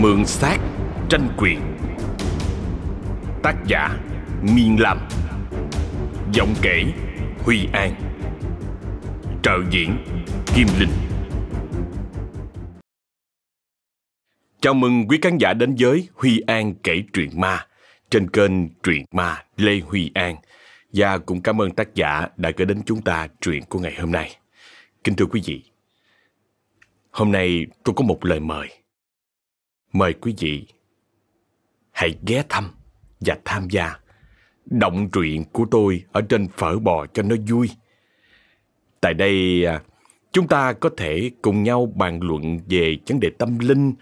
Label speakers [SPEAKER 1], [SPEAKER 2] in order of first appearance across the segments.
[SPEAKER 1] Mượn xác tranh quyền. Tác giả Miên Lam. Giọng kể Huy An. Trợ diễn Kim Linh. Chào mừng quý khán giả đến với Huy An kể truyện ma trên kênh Truyện Ma Lê Huy An. Và cũng cảm ơn tác giả đã gửi đến chúng ta truyện của ngày hôm nay. Kính thưa quý vị, hôm nay tôi có một lời mời. Mời quý vị hãy ghé thăm và tham gia động truyện của tôi ở trên phở bò cho nó vui. Tại đây à, chúng ta có thể cùng nhau bàn luận về vấn đề tâm linh,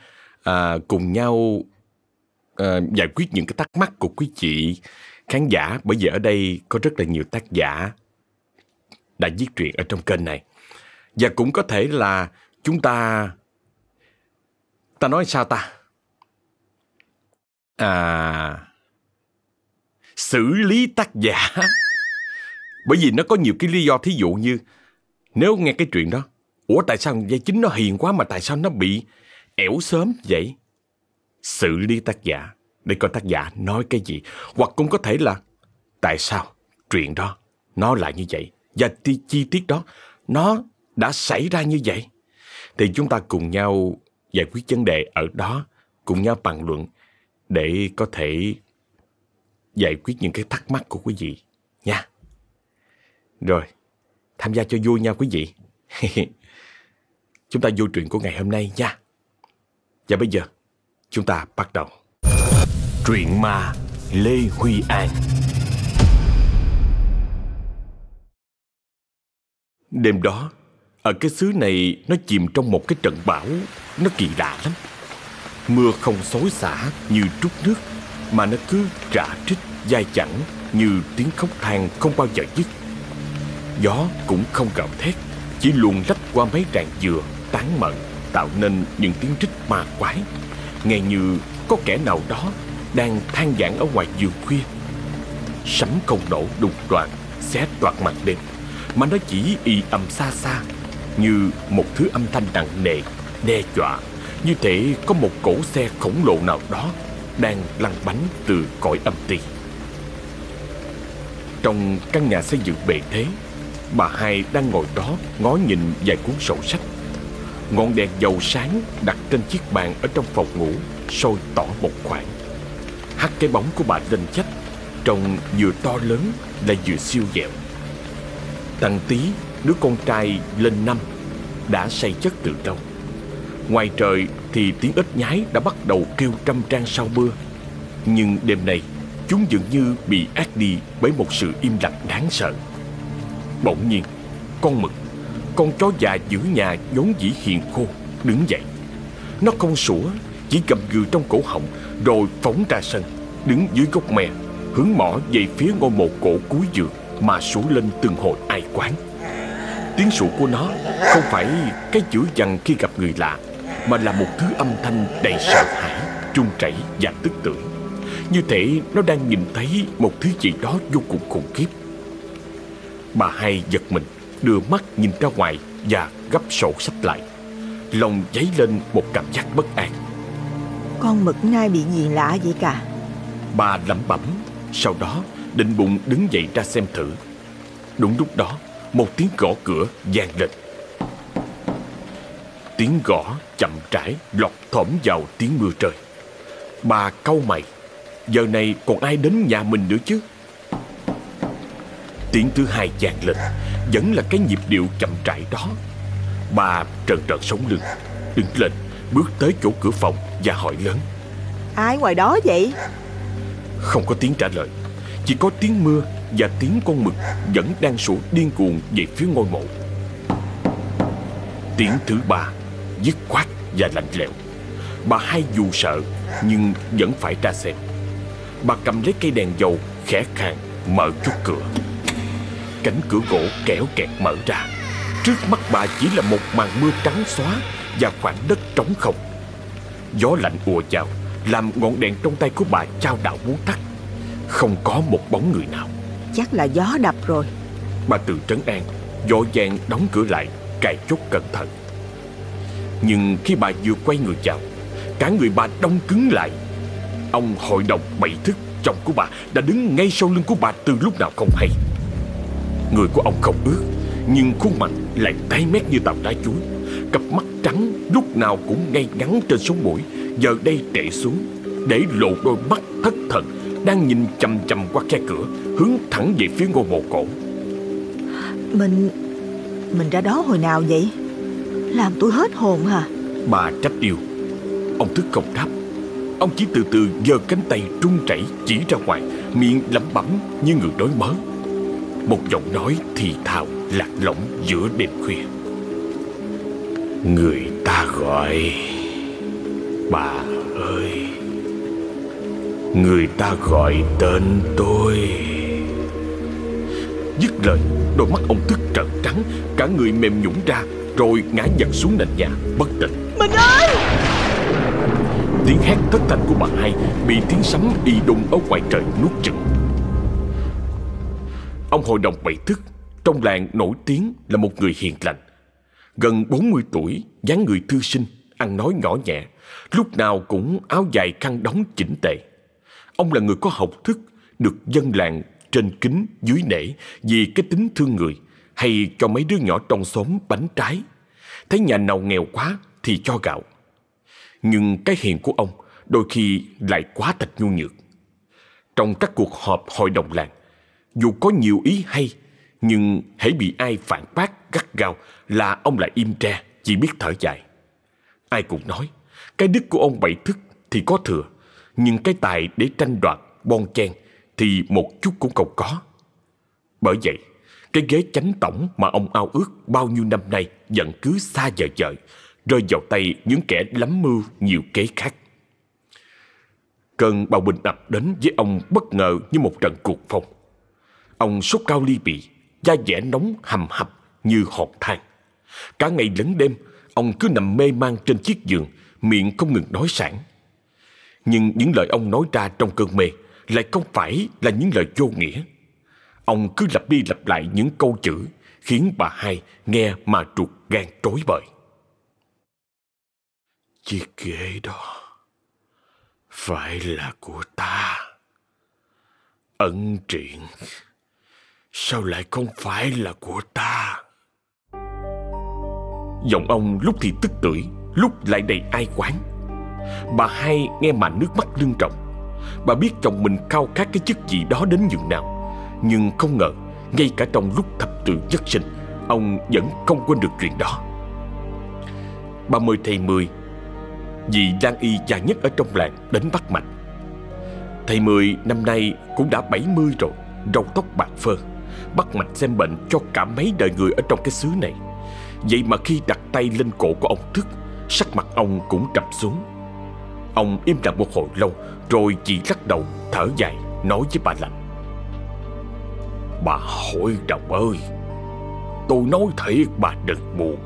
[SPEAKER 1] à, cùng nhau à, giải quyết những cái thắc mắc của quý chị khán giả bởi vì ở đây có rất là nhiều tác giả đã viết truyện ở trong kênh này. Và cũng có thể là chúng ta ta nói sao ta? À Xử lý tác giả Bởi vì nó có nhiều cái lý do thí dụ như Nếu nghe cái chuyện đó Ủa tại sao vai chính nó hiền quá mà tại sao nó bị ẻo sớm vậy? Xử lý tác giả để coi tác giả nói cái gì. Hoặc cũng có thể là tại sao chuyện đó nó lại như vậy và ti chi tiết đó nó đã xảy ra như vậy. Thì chúng ta cùng nhau giải quyết vấn đề ở đó, cùng nhau bàn luận để có thể giải quyết những cái thắc mắc của quý vị nha. Rồi, tham gia cho vui nha quý vị. chúng ta vô truyện của ngày hôm nay nha. Và bây giờ, chúng ta bắt đầu. Truyện ma Lê Huy An Đêm đó, ở cái xứ này nó chìm trong một cái trận bão, nó kỳ lạ lắm. Mưa không xối xả như trút nước, Mà nó cứ rã trích dai chẳng Như tiếng khóc than không bao giờ dứt. Gió cũng không gào thét, Chỉ luồn lách qua mấy rạng dừa, Tán mận, Tạo nên những tiếng rít ma quái. Nghe như có kẻ nào đó Đang than vãn ở ngoài giường khuya. Sấm không nổ đục đoạn Xé toạt mặt đêm Mà nó chỉ y âm xa xa, Như một thứ âm thanh nặng nề, Đe dọa như thể có một cỗ xe khổng lồ nào đó Đang lăn bánh từ cõi âm ti. Trong căn nhà xây dựng bề thế Bà hai đang ngồi đó ngó nhìn vài cuốn sổ sách. Ngọn đèn dầu sáng đặt trên chiếc bàn ở trong phòng ngủ Sôi tỏ một khoảng. Hắt cái bóng của bà lên chách Trông vừa to lớn lại vừa siêu dẹo Thằng Tí, đứa con trai lên năm Đã say chất từ đâu Ngoài trời thì tiếng ếch nhái đã bắt đầu kêu trăm trang sau mưa. Nhưng đêm nay chúng dường như bị ác đi bởi một sự im lặng đáng sợ. Bỗng nhiên con mực, con chó già giữa nhà vốn dĩ hiền khô đứng dậy. Nó không sủa, chỉ cầm gừ trong cổ họng rồi phóng ra sân Đứng dưới gốc me, hướng mỏ về phía ngôi mộ cổ cuối giường mà sủa lên từng hồi ai quán. Tiếng sủa của nó không phải cái chữ dằn khi gặp người lạ mà là một thứ âm thanh đầy sợ hãi, trung chảy và tức tưởi. Như thể nó đang nhìn thấy một thứ gì đó vô cùng khủng khiếp. Bà hai giật mình, đưa mắt nhìn ra ngoài và gấp sổ sách lại. Lòng dấy lên một cảm giác bất an.
[SPEAKER 2] Con mực nai bị gì lạ vậy cả?
[SPEAKER 1] Bà lẩm bẩm, sau đó định bụng đứng dậy ra xem thử. Đúng lúc đó, một tiếng gõ cửa vang lên. Tiếng gõ chậm rãi lọt thỏm vào tiếng mưa trời. Bà cau mày, giờ này còn ai đến nhà mình nữa chứ? Tiếng thứ hai chàng lên, vẫn là cái nhịp điệu chậm rãi đó. Bà trần trợn sống lưng, đứng lên, bước tới chỗ cửa phòng và hỏi lớn.
[SPEAKER 2] Ai ngoài đó vậy?
[SPEAKER 1] Không có tiếng trả lời, chỉ có tiếng mưa và tiếng con mực vẫn đang sủa điên cuồng về phía ngôi mộ. Tiếng thứ ba dứt khoát và lạnh lẽo. Bà hai dù sợ nhưng vẫn phải ra xem Bà cầm lấy cây đèn dầu khẽ khàng mở chút cửa. Cánh cửa gỗ kéo kẹt mở ra. Trước mắt bà chỉ là một màn mưa trắng xóa Và khoảng đất trống không. Gió lạnh ùa vào Làm ngọn đèn trong tay của bà trao đảo muốn tắt Không có một bóng người nào.
[SPEAKER 2] Chắc là gió đập rồi.
[SPEAKER 1] Bà tự trấn an Vội vàng đóng cửa lại Cài chốt cẩn thận. Nhưng khi bà vừa quay người chào, Cả người bà đông cứng lại. Ông hội đồng bảy thức Chồng của bà đã đứng ngay sau lưng của bà từ lúc nào không hay. Người của ông không ướt Nhưng khuôn mặt lại tái mét như tàu đá chuối. Cặp mắt trắng lúc nào cũng ngay ngắn trên sống mũi Giờ đây trệ xuống Để lộ đôi mắt thất thần Đang nhìn chầm chầm qua khe cửa Hướng thẳng về phía ngôi mộ cổ.
[SPEAKER 2] Mình... Mình ra đó hồi nào vậy? Làm tôi hết hồn hả?
[SPEAKER 1] Bà trách điều. Ông thức không đáp. Ông chỉ từ từ giơ cánh tay trung chảy chỉ ra ngoài, Miệng lẩm bẩm như người đói mớ. Một giọng nói thì thào, lạc lõng giữa đêm khuya. Người ta gọi, Bà ơi. Người ta gọi tên tôi. Dứt lời Đôi mắt ông tức trợn trắng Cả người mềm nhũn ra Rồi ngã vật xuống nền nhà bất tỉnh.
[SPEAKER 2] Mình ơi!
[SPEAKER 1] Tiếng hét thất thanh của bà hai Bị tiếng sấm đi đùng ở ngoài trời nuốt chừng Ông hội đồng bảy thức Trong làng nổi tiếng là một người hiền lành. Gần 40 tuổi dáng người thư sinh Ăn nói nhỏ nhẹ Lúc nào cũng áo dài khăn đóng chỉnh tề. Ông là người có học thức Được dân làng trên kính, dưới nể vì cái tính thương người hay cho mấy đứa nhỏ trong xóm bánh trái. Thấy nhà nào nghèo quá thì cho gạo. Nhưng cái hiền của ông đôi khi lại quá tạch nhu nhược. Trong các cuộc họp hội đồng làng, dù có nhiều ý hay, nhưng hãy bị ai phản bác gắt gao là ông lại im tre, chỉ biết thở dài. Ai cũng nói, cái đức của ông bậy thức thì có thừa, nhưng cái tài để tranh đoạt, bon chen thì một chút cũng không có. Bởi vậy, cái ghế chánh tổng mà ông ao ước bao nhiêu năm nay vẫn cứ xa vời vời, rơi vào tay những kẻ lắm mưu nhiều kế khác. Cơn bão bình ập đến với ông bất ngờ như một trận cuộc phong. Ông sốt cao ly bì, da dẻ nóng hầm hập như hột than. Cả ngày lẫn đêm, ông cứ nằm mê man trên chiếc giường, miệng không ngừng nói sản. Nhưng những lời ông nói ra trong cơn mê lại không phải là những lời vô nghĩa. Ông cứ lặp đi lặp lại những câu chữ khiến bà hai nghe mà ruột gan trối bời. Chiếc ghế đó phải là của ta. Ẩn triện sao lại không phải là của ta? Giọng ông lúc thì tức tưởi, lúc lại đầy ai quán. Bà hai nghe mà nước mắt lưng trọng. Bà biết chồng mình cao khát cái chức gì đó đến nhường nào. Nhưng không ngờ, Ngay cả trong lúc thập tự nhất sinh, Ông vẫn không quên được chuyện đó. Bà mời thầy Mười vị đang Y già nhất ở trong làng Đến bắt mạch. Thầy Mười năm nay cũng đã 70 rồi, Râu tóc bạc phơ, Bắt mạch xem bệnh cho cả mấy đời người Ở trong cái xứ này. Vậy mà khi đặt tay lên cổ của ông Thức, Sắc mặt ông cũng trầm xuống. Ông im lặng một hồi lâu, Rồi chỉ lắc đầu, thở dài, Nói với bà lạnh: Bà hội đồng ơi, Tôi nói thiệt bà đừng buồn.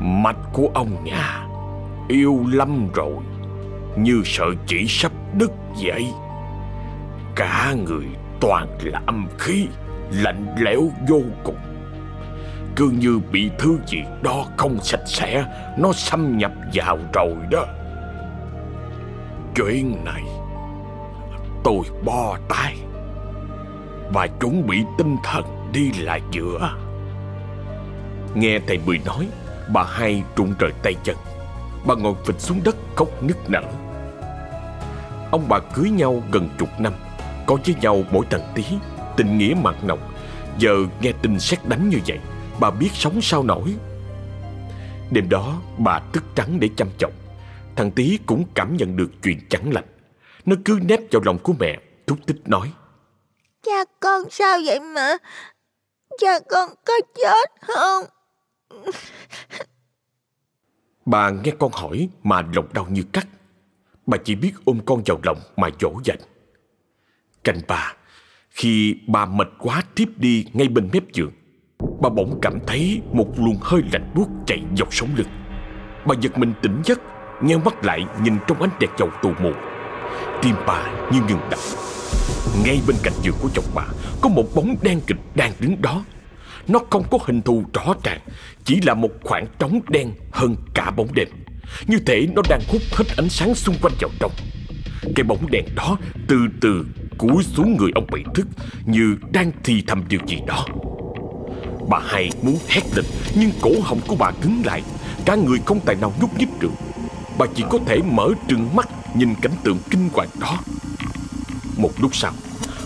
[SPEAKER 1] Mạch của ông nhà Yêu lắm rồi, Như sợ chỉ sắp đứt vậy Cả người toàn là âm khí, Lạnh lẽo vô cùng. Cứ như bị thứ gì đó không sạch sẽ, Nó xâm nhập vào rồi đó. Chuyện này. Tôi bo tay Và chuẩn bị tinh thần đi lại giữa Nghe thầy Mười nói, Bà hai trụng trời tay chân. Bà ngồi phịch xuống đất khóc nức nở. Ông bà cưới nhau gần chục năm, Có với nhau mỗi tầng tí, Tình nghĩa mặn nồng. Giờ nghe tin xét đánh như vậy, Bà biết sống sao nổi. Đêm đó bà thức trắng để chăm chồng. Thằng tí cũng cảm nhận được chuyện chẳng lành. Nó cứ nép vào lòng của mẹ Thúc tích nói.
[SPEAKER 3] Cha con sao vậy mà? Cha con có chết không?
[SPEAKER 1] Bà nghe con hỏi mà lòng đau như cắt. Bà chỉ biết ôm con vào lòng mà dỗ dành. Cạnh bà Khi bà mệt quá thiếp đi ngay bên mép giường Bà bỗng cảm thấy một luồng hơi lạnh buốt chạy dọc sống lưng. Bà giật mình tỉnh giấc Nheo mắt lại nhìn trong ánh đèn dầu tù mù. Tim bà như ngừng đập. Ngay bên cạnh giường của chồng bà, Có một bóng đen kịch đang đứng đó. Nó không có hình thù rõ ràng, Chỉ là một khoảng trống đen hơn cả bóng đêm. Như thể nó đang hút hết ánh sáng xung quanh vào trong. Cái bóng đèn đó từ từ cúi xuống người ông bị thức Như đang thì thầm điều gì đó. Bà hai muốn hét lên, Nhưng cổ họng của bà cứng lại. Cả người không tài nào nhúc nhích được. Bà chỉ có thể mở trừng mắt Nhìn cảnh tượng kinh hoàng đó. Một lúc sau,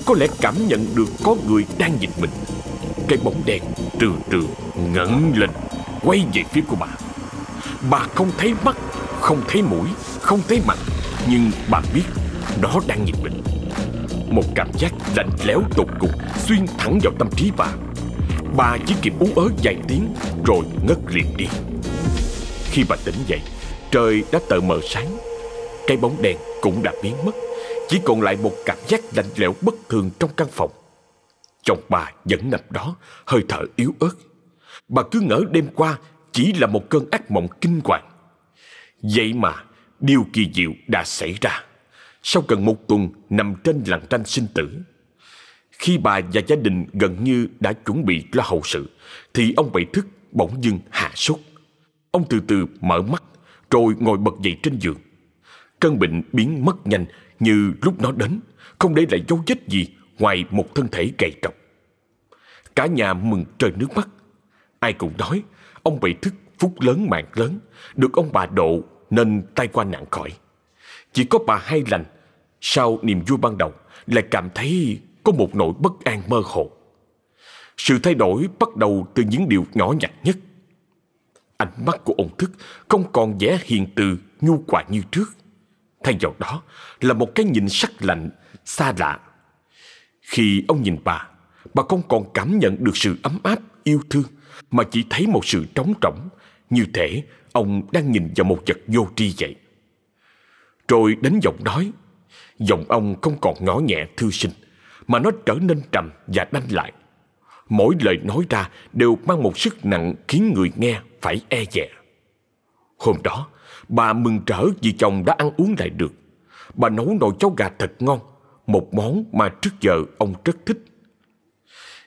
[SPEAKER 1] Có lẽ cảm nhận được có người đang nhìn mình. Cái bóng đèn trừ trừ ngẩng lên, Quay về phía của bà. Bà không thấy mắt, Không thấy mũi, Không thấy mặt, Nhưng bà biết Nó đang nhìn mình. Một cảm giác lạnh lẽo tột cùng Xuyên thẳng vào tâm trí bà. Bà chỉ kịp ú ớ vài tiếng Rồi ngất liền đi. Khi bà tỉnh dậy Trời đã tờ mờ sáng. Cái bóng đèn cũng đã biến mất. Chỉ còn lại một cảm giác lạnh lẽo bất thường trong căn phòng. Chồng bà vẫn nằm đó, Hơi thở yếu ớt. Bà cứ ngỡ đêm qua Chỉ là một cơn ác mộng kinh hoàng. Vậy mà, Điều kỳ diệu đã xảy ra. Sau gần một tuần nằm trên làn ranh sinh tử, Khi bà và gia đình gần như đã chuẩn bị lo hậu sự, Thì ông bậy thức bỗng dưng hạ sốt. Ông từ từ mở mắt rồi ngồi bật dậy trên giường. Căn bệnh biến mất nhanh như lúc nó đến, không để lại dấu vết gì ngoài một thân thể gầy trọc. Cả nhà mừng trời nước mắt. Ai cũng nói, ông bị thức phúc lớn mạng lớn, được ông bà độ nên tai qua nạn khỏi. Chỉ có bà hai lành, sau niềm vui ban đầu lại cảm thấy có một nỗi bất an mơ hồ. Sự thay đổi bắt đầu từ những điều nhỏ nhặt nhất. Ánh mắt của ông Thức không còn vẻ hiền từ, nhu quả như trước. Thay vào đó là một cái nhìn sắc lạnh, xa lạ. Khi ông nhìn bà, bà không còn cảm nhận được sự ấm áp, yêu thương, mà chỉ thấy một sự trống rỗng, như thể ông đang nhìn vào một vật vô tri vậy. Rồi đến giọng nói, giọng ông không còn ngõ nhẹ thư sinh, mà nó trở nên trầm và đanh lại mỗi lời nói ra đều mang một sức nặng khiến người nghe phải e dè. Hôm đó, bà mừng trở vì chồng đã ăn uống lại được. Bà nấu nồi cháo gà thật ngon, một món mà trước giờ ông rất thích.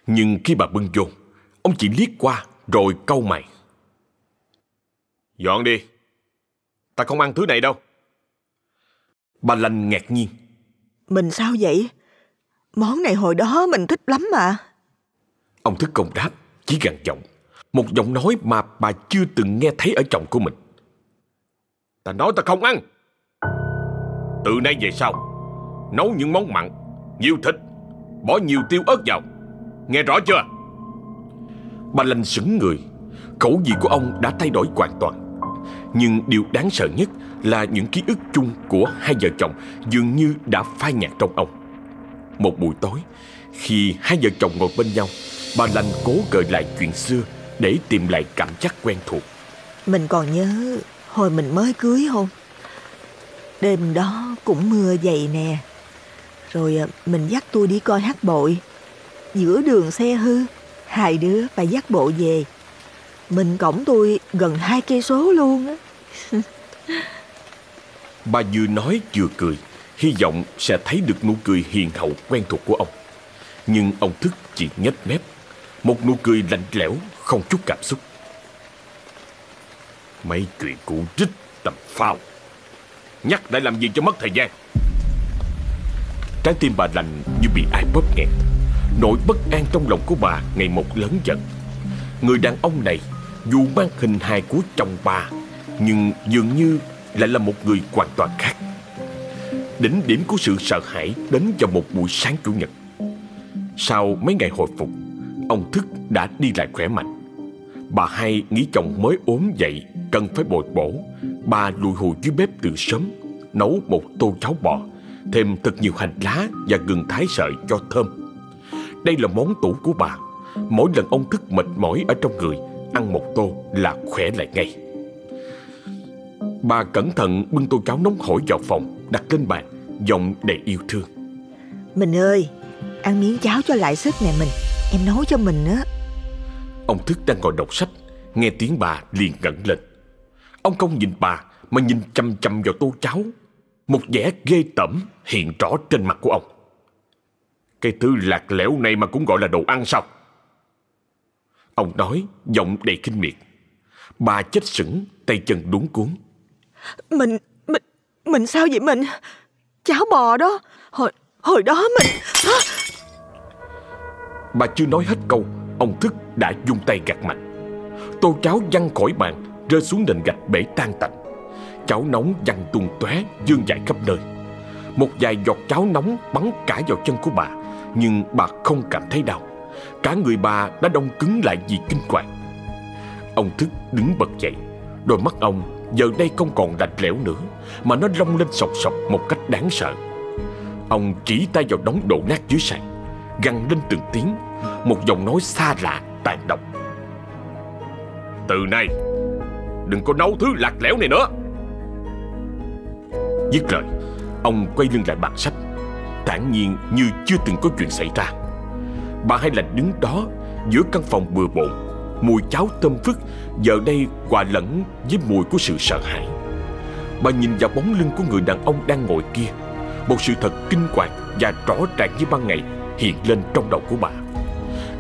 [SPEAKER 1] Nhưng khi bà bưng vô, ông chỉ liếc qua rồi câu mày. Dọn đi, ta không ăn thứ này đâu. Bà lành ngạc nhiên.
[SPEAKER 2] Mình sao vậy? Món này hồi đó mình thích lắm mà.
[SPEAKER 1] Ông Thức Công đáp, chỉ gằn giọng. Một giọng nói mà bà chưa từng nghe thấy ở chồng của mình. Ta nói ta không ăn. Từ nay về sau, nấu những món mặn, nhiều thịt, bỏ nhiều tiêu ớt vào. Nghe rõ chưa? Bà lành sững người, khẩu vị của ông đã thay đổi hoàn toàn. Nhưng điều đáng sợ nhất là những ký ức chung của hai vợ chồng dường như đã phai nhạt trong ông. Một buổi tối, khi hai vợ chồng ngồi bên nhau, Bà lành cố gợi lại chuyện xưa Để tìm lại cảm giác quen thuộc.
[SPEAKER 2] Mình còn nhớ Hồi mình mới cưới không? Đêm đó cũng mưa dày nè. Rồi à, mình dắt tôi đi coi hát bội. Giữa đường xe hư Hai đứa phải dắt bộ về. Mình cổng tôi gần hai cây số luôn á.
[SPEAKER 1] Bà vừa nói vừa cười Hy vọng sẽ thấy được nụ cười hiền hậu quen thuộc của ông. Nhưng ông thức chỉ nhếch mép. Một nụ cười lạnh lẽo, Không chút cảm xúc. Mấy chuyện cũ rít tầm phao. Nhắc lại làm gì cho mất thời gian? Trái tim bà lành như bị ai bóp nghẹt. Nỗi bất an trong lòng của bà ngày một lớn dần. Người đàn ông này dù mang hình hài của chồng bà, Nhưng dường như lại là một người hoàn toàn khác. Đỉnh điểm của sự sợ hãi đến vào một buổi sáng Chủ nhật. Sau mấy ngày hồi phục Ông Thức đã đi lại khỏe mạnh. Bà hai nghĩ chồng mới ốm dậy Cần phải bồi bổ. Bà lùi hùi dưới bếp từ sớm, Nấu một tô cháo bò, Thêm thật nhiều hành lá và gừng thái sợi cho thơm. Đây là món tủ của bà. Mỗi lần ông Thức mệt mỏi ở trong người, Ăn một tô là khỏe lại ngay. Bà cẩn thận bưng tô cháo nóng hổi vào phòng, Đặt lên bàn, Giọng đầy yêu thương.
[SPEAKER 2] Mình ơi, Ăn miếng cháo cho lại sức nè mình. Em nói cho mình á.
[SPEAKER 1] Ông Thức đang ngồi đọc sách Nghe tiếng bà liền ngẩng lên. Ông không nhìn bà Mà nhìn chăm chăm vào tô cháo. Một vẻ ghê tẩm hiện rõ trên mặt của ông. Cái thứ lạc lẽo này mà cũng gọi là đồ ăn sao? Ông nói giọng đầy kinh miệt. Bà chết sững tay chân đúng cuốn
[SPEAKER 2] Mình Mình Mình sao vậy mình? Cháo bò đó Hồi Hồi đó mình à!
[SPEAKER 1] Bà chưa nói hết câu, Ông Thức đã dùng tay gạt mạnh Tô cháo văng khỏi bàn, Rơi xuống nền gạch bể tan tành. Cháo nóng văng tung tóe, Dương dại khắp nơi. Một vài giọt cháo nóng bắn cả vào chân của bà, Nhưng bà không cảm thấy đau. Cả người bà đã đông cứng lại vì kinh hoàng. Ông Thức đứng bật dậy, Đôi mắt ông giờ đây không còn lạnh lẽo nữa, Mà nó long lên sọc sọc một cách đáng sợ. Ông chỉ tay vào đống đổ nát dưới sàn gằn lên từng tiếng, Một giọng nói xa lạ tàn độc. Từ nay, Đừng có nấu thứ lạc lẽo này nữa. Dứt lời, Ông quay lưng lại bàn sách. Tản nhiên như chưa từng có chuyện xảy ra. Bà Hai Lành đứng đó, Giữa căn phòng bừa bộn, Mùi cháo thơm phức, Giờ đây hòa lẫn với mùi của sự sợ hãi. Bà nhìn vào bóng lưng của người đàn ông đang ngồi kia, Một sự thật kinh hoàng và rõ ràng như ban ngày hiện lên trong đầu của bà.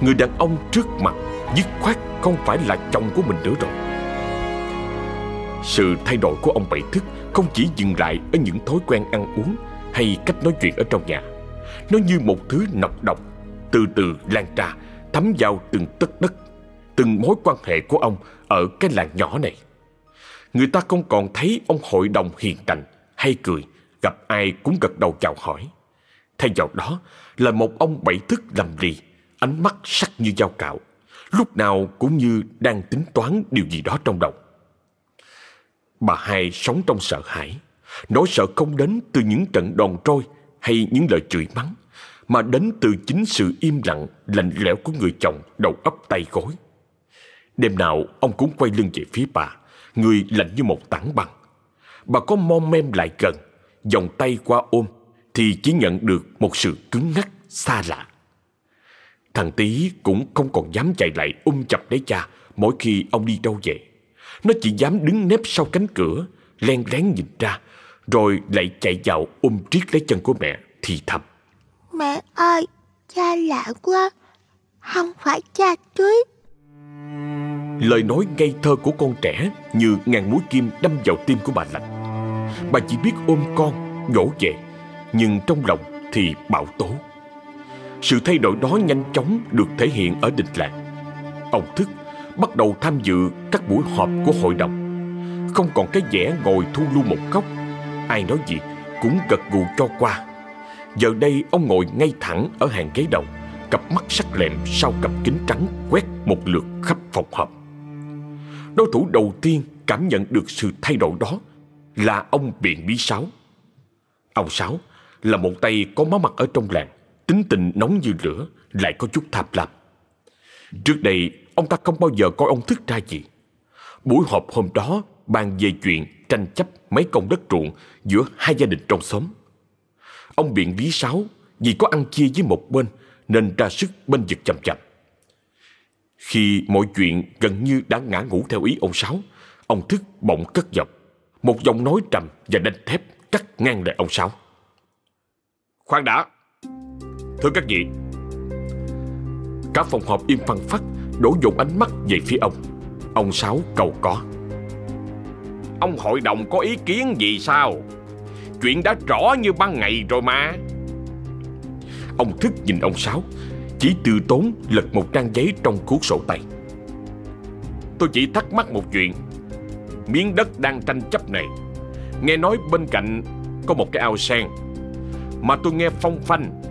[SPEAKER 1] Người đàn ông trước mặt dứt khoát không phải là chồng của mình nữa rồi. Sự thay đổi của ông Bảy Thức không chỉ dừng lại ở những thói quen ăn uống hay cách nói chuyện ở trong nhà. Nó như một thứ nọc độc, từ từ lan ra, thấm vào từng tất đất, Từng mối quan hệ của ông ở cái làng nhỏ này. Người ta không còn thấy ông hội đồng hiền lành hay cười, Gặp ai cũng gật đầu chào hỏi. Thay vào đó là một ông bảy thức lầm lì, ánh mắt sắc như dao cạo, lúc nào cũng như đang tính toán điều gì đó trong đầu. Bà hai sống trong sợ hãi, nỗi sợ không đến từ những trận đòn trôi hay những lời chửi mắng, mà đến từ chính sự im lặng, lạnh lẽo của người chồng đầu ấp tay gối. Đêm nào ông cũng quay lưng về phía bà, người lạnh như một tảng băng. Bà có mom mem lại gần, vòng tay qua ôm, thì chỉ nhận được một sự cứng ngắc xa lạ. Thằng tí cũng không còn dám chạy lại ôm chặt lấy cha mỗi khi ông đi đâu về. Nó chỉ dám đứng nép sau cánh cửa, len lén nhìn ra, rồi lại chạy vào ôm triết lấy chân của mẹ thì thầm.
[SPEAKER 3] Mẹ ơi, cha lạ quá, không phải cha Tuyết.
[SPEAKER 1] Lời nói ngây thơ của con trẻ như ngàn mũi kim đâm vào tim của bà Lạnh. Bà chỉ biết ôm con, nhổ về nhưng trong lòng thì bạo tố. Sự thay đổi đó nhanh chóng được thể hiện ở đình lạc. Ông Thức bắt đầu tham dự các buổi họp của hội đồng. Không còn cái vẻ ngồi thu lưu một góc, ai nói gì cũng gật gù cho qua. Giờ đây ông ngồi ngay thẳng ở hàng ghế đầu, cặp mắt sắc lẹm sau cặp kính trắng quét một lượt khắp phòng họp. Đối thủ đầu tiên cảm nhận được sự thay đổi đó là ông Biện Bí Sáu. Ông Sáu là một tay có má mặt ở trong làng, tính tình nóng như lửa, lại có chút thạp lạp. Trước đây, ông ta không bao giờ coi ông thức ra gì. Buổi họp hôm đó bàn về chuyện tranh chấp mấy công đất ruộng giữa hai gia đình trong xóm. Ông biện lý sáu vì có ăn chia với một bên nên ra sức bên vực chậm chậm. Khi mọi chuyện gần như đã ngã ngủ theo ý ông Sáu, ông Thức bỗng cất giọng, một giọng nói trầm và đanh thép cắt ngang lại ông Sáu. Khoan đã Thưa các vị, Cả phòng họp im phăng phắc, Đổ dồn ánh mắt về phía ông. Ông Sáu cầu có. Ông hội đồng có ý kiến gì sao? Chuyện đã rõ như ban ngày rồi mà. Ông thức nhìn ông Sáu, Chỉ từ tốn lật một trang giấy trong cuốn sổ tay. Tôi chỉ thắc mắc một chuyện. Miếng đất đang tranh chấp này, Nghe nói bên cạnh có một cái ao sen mà tôi nghe phong phanh.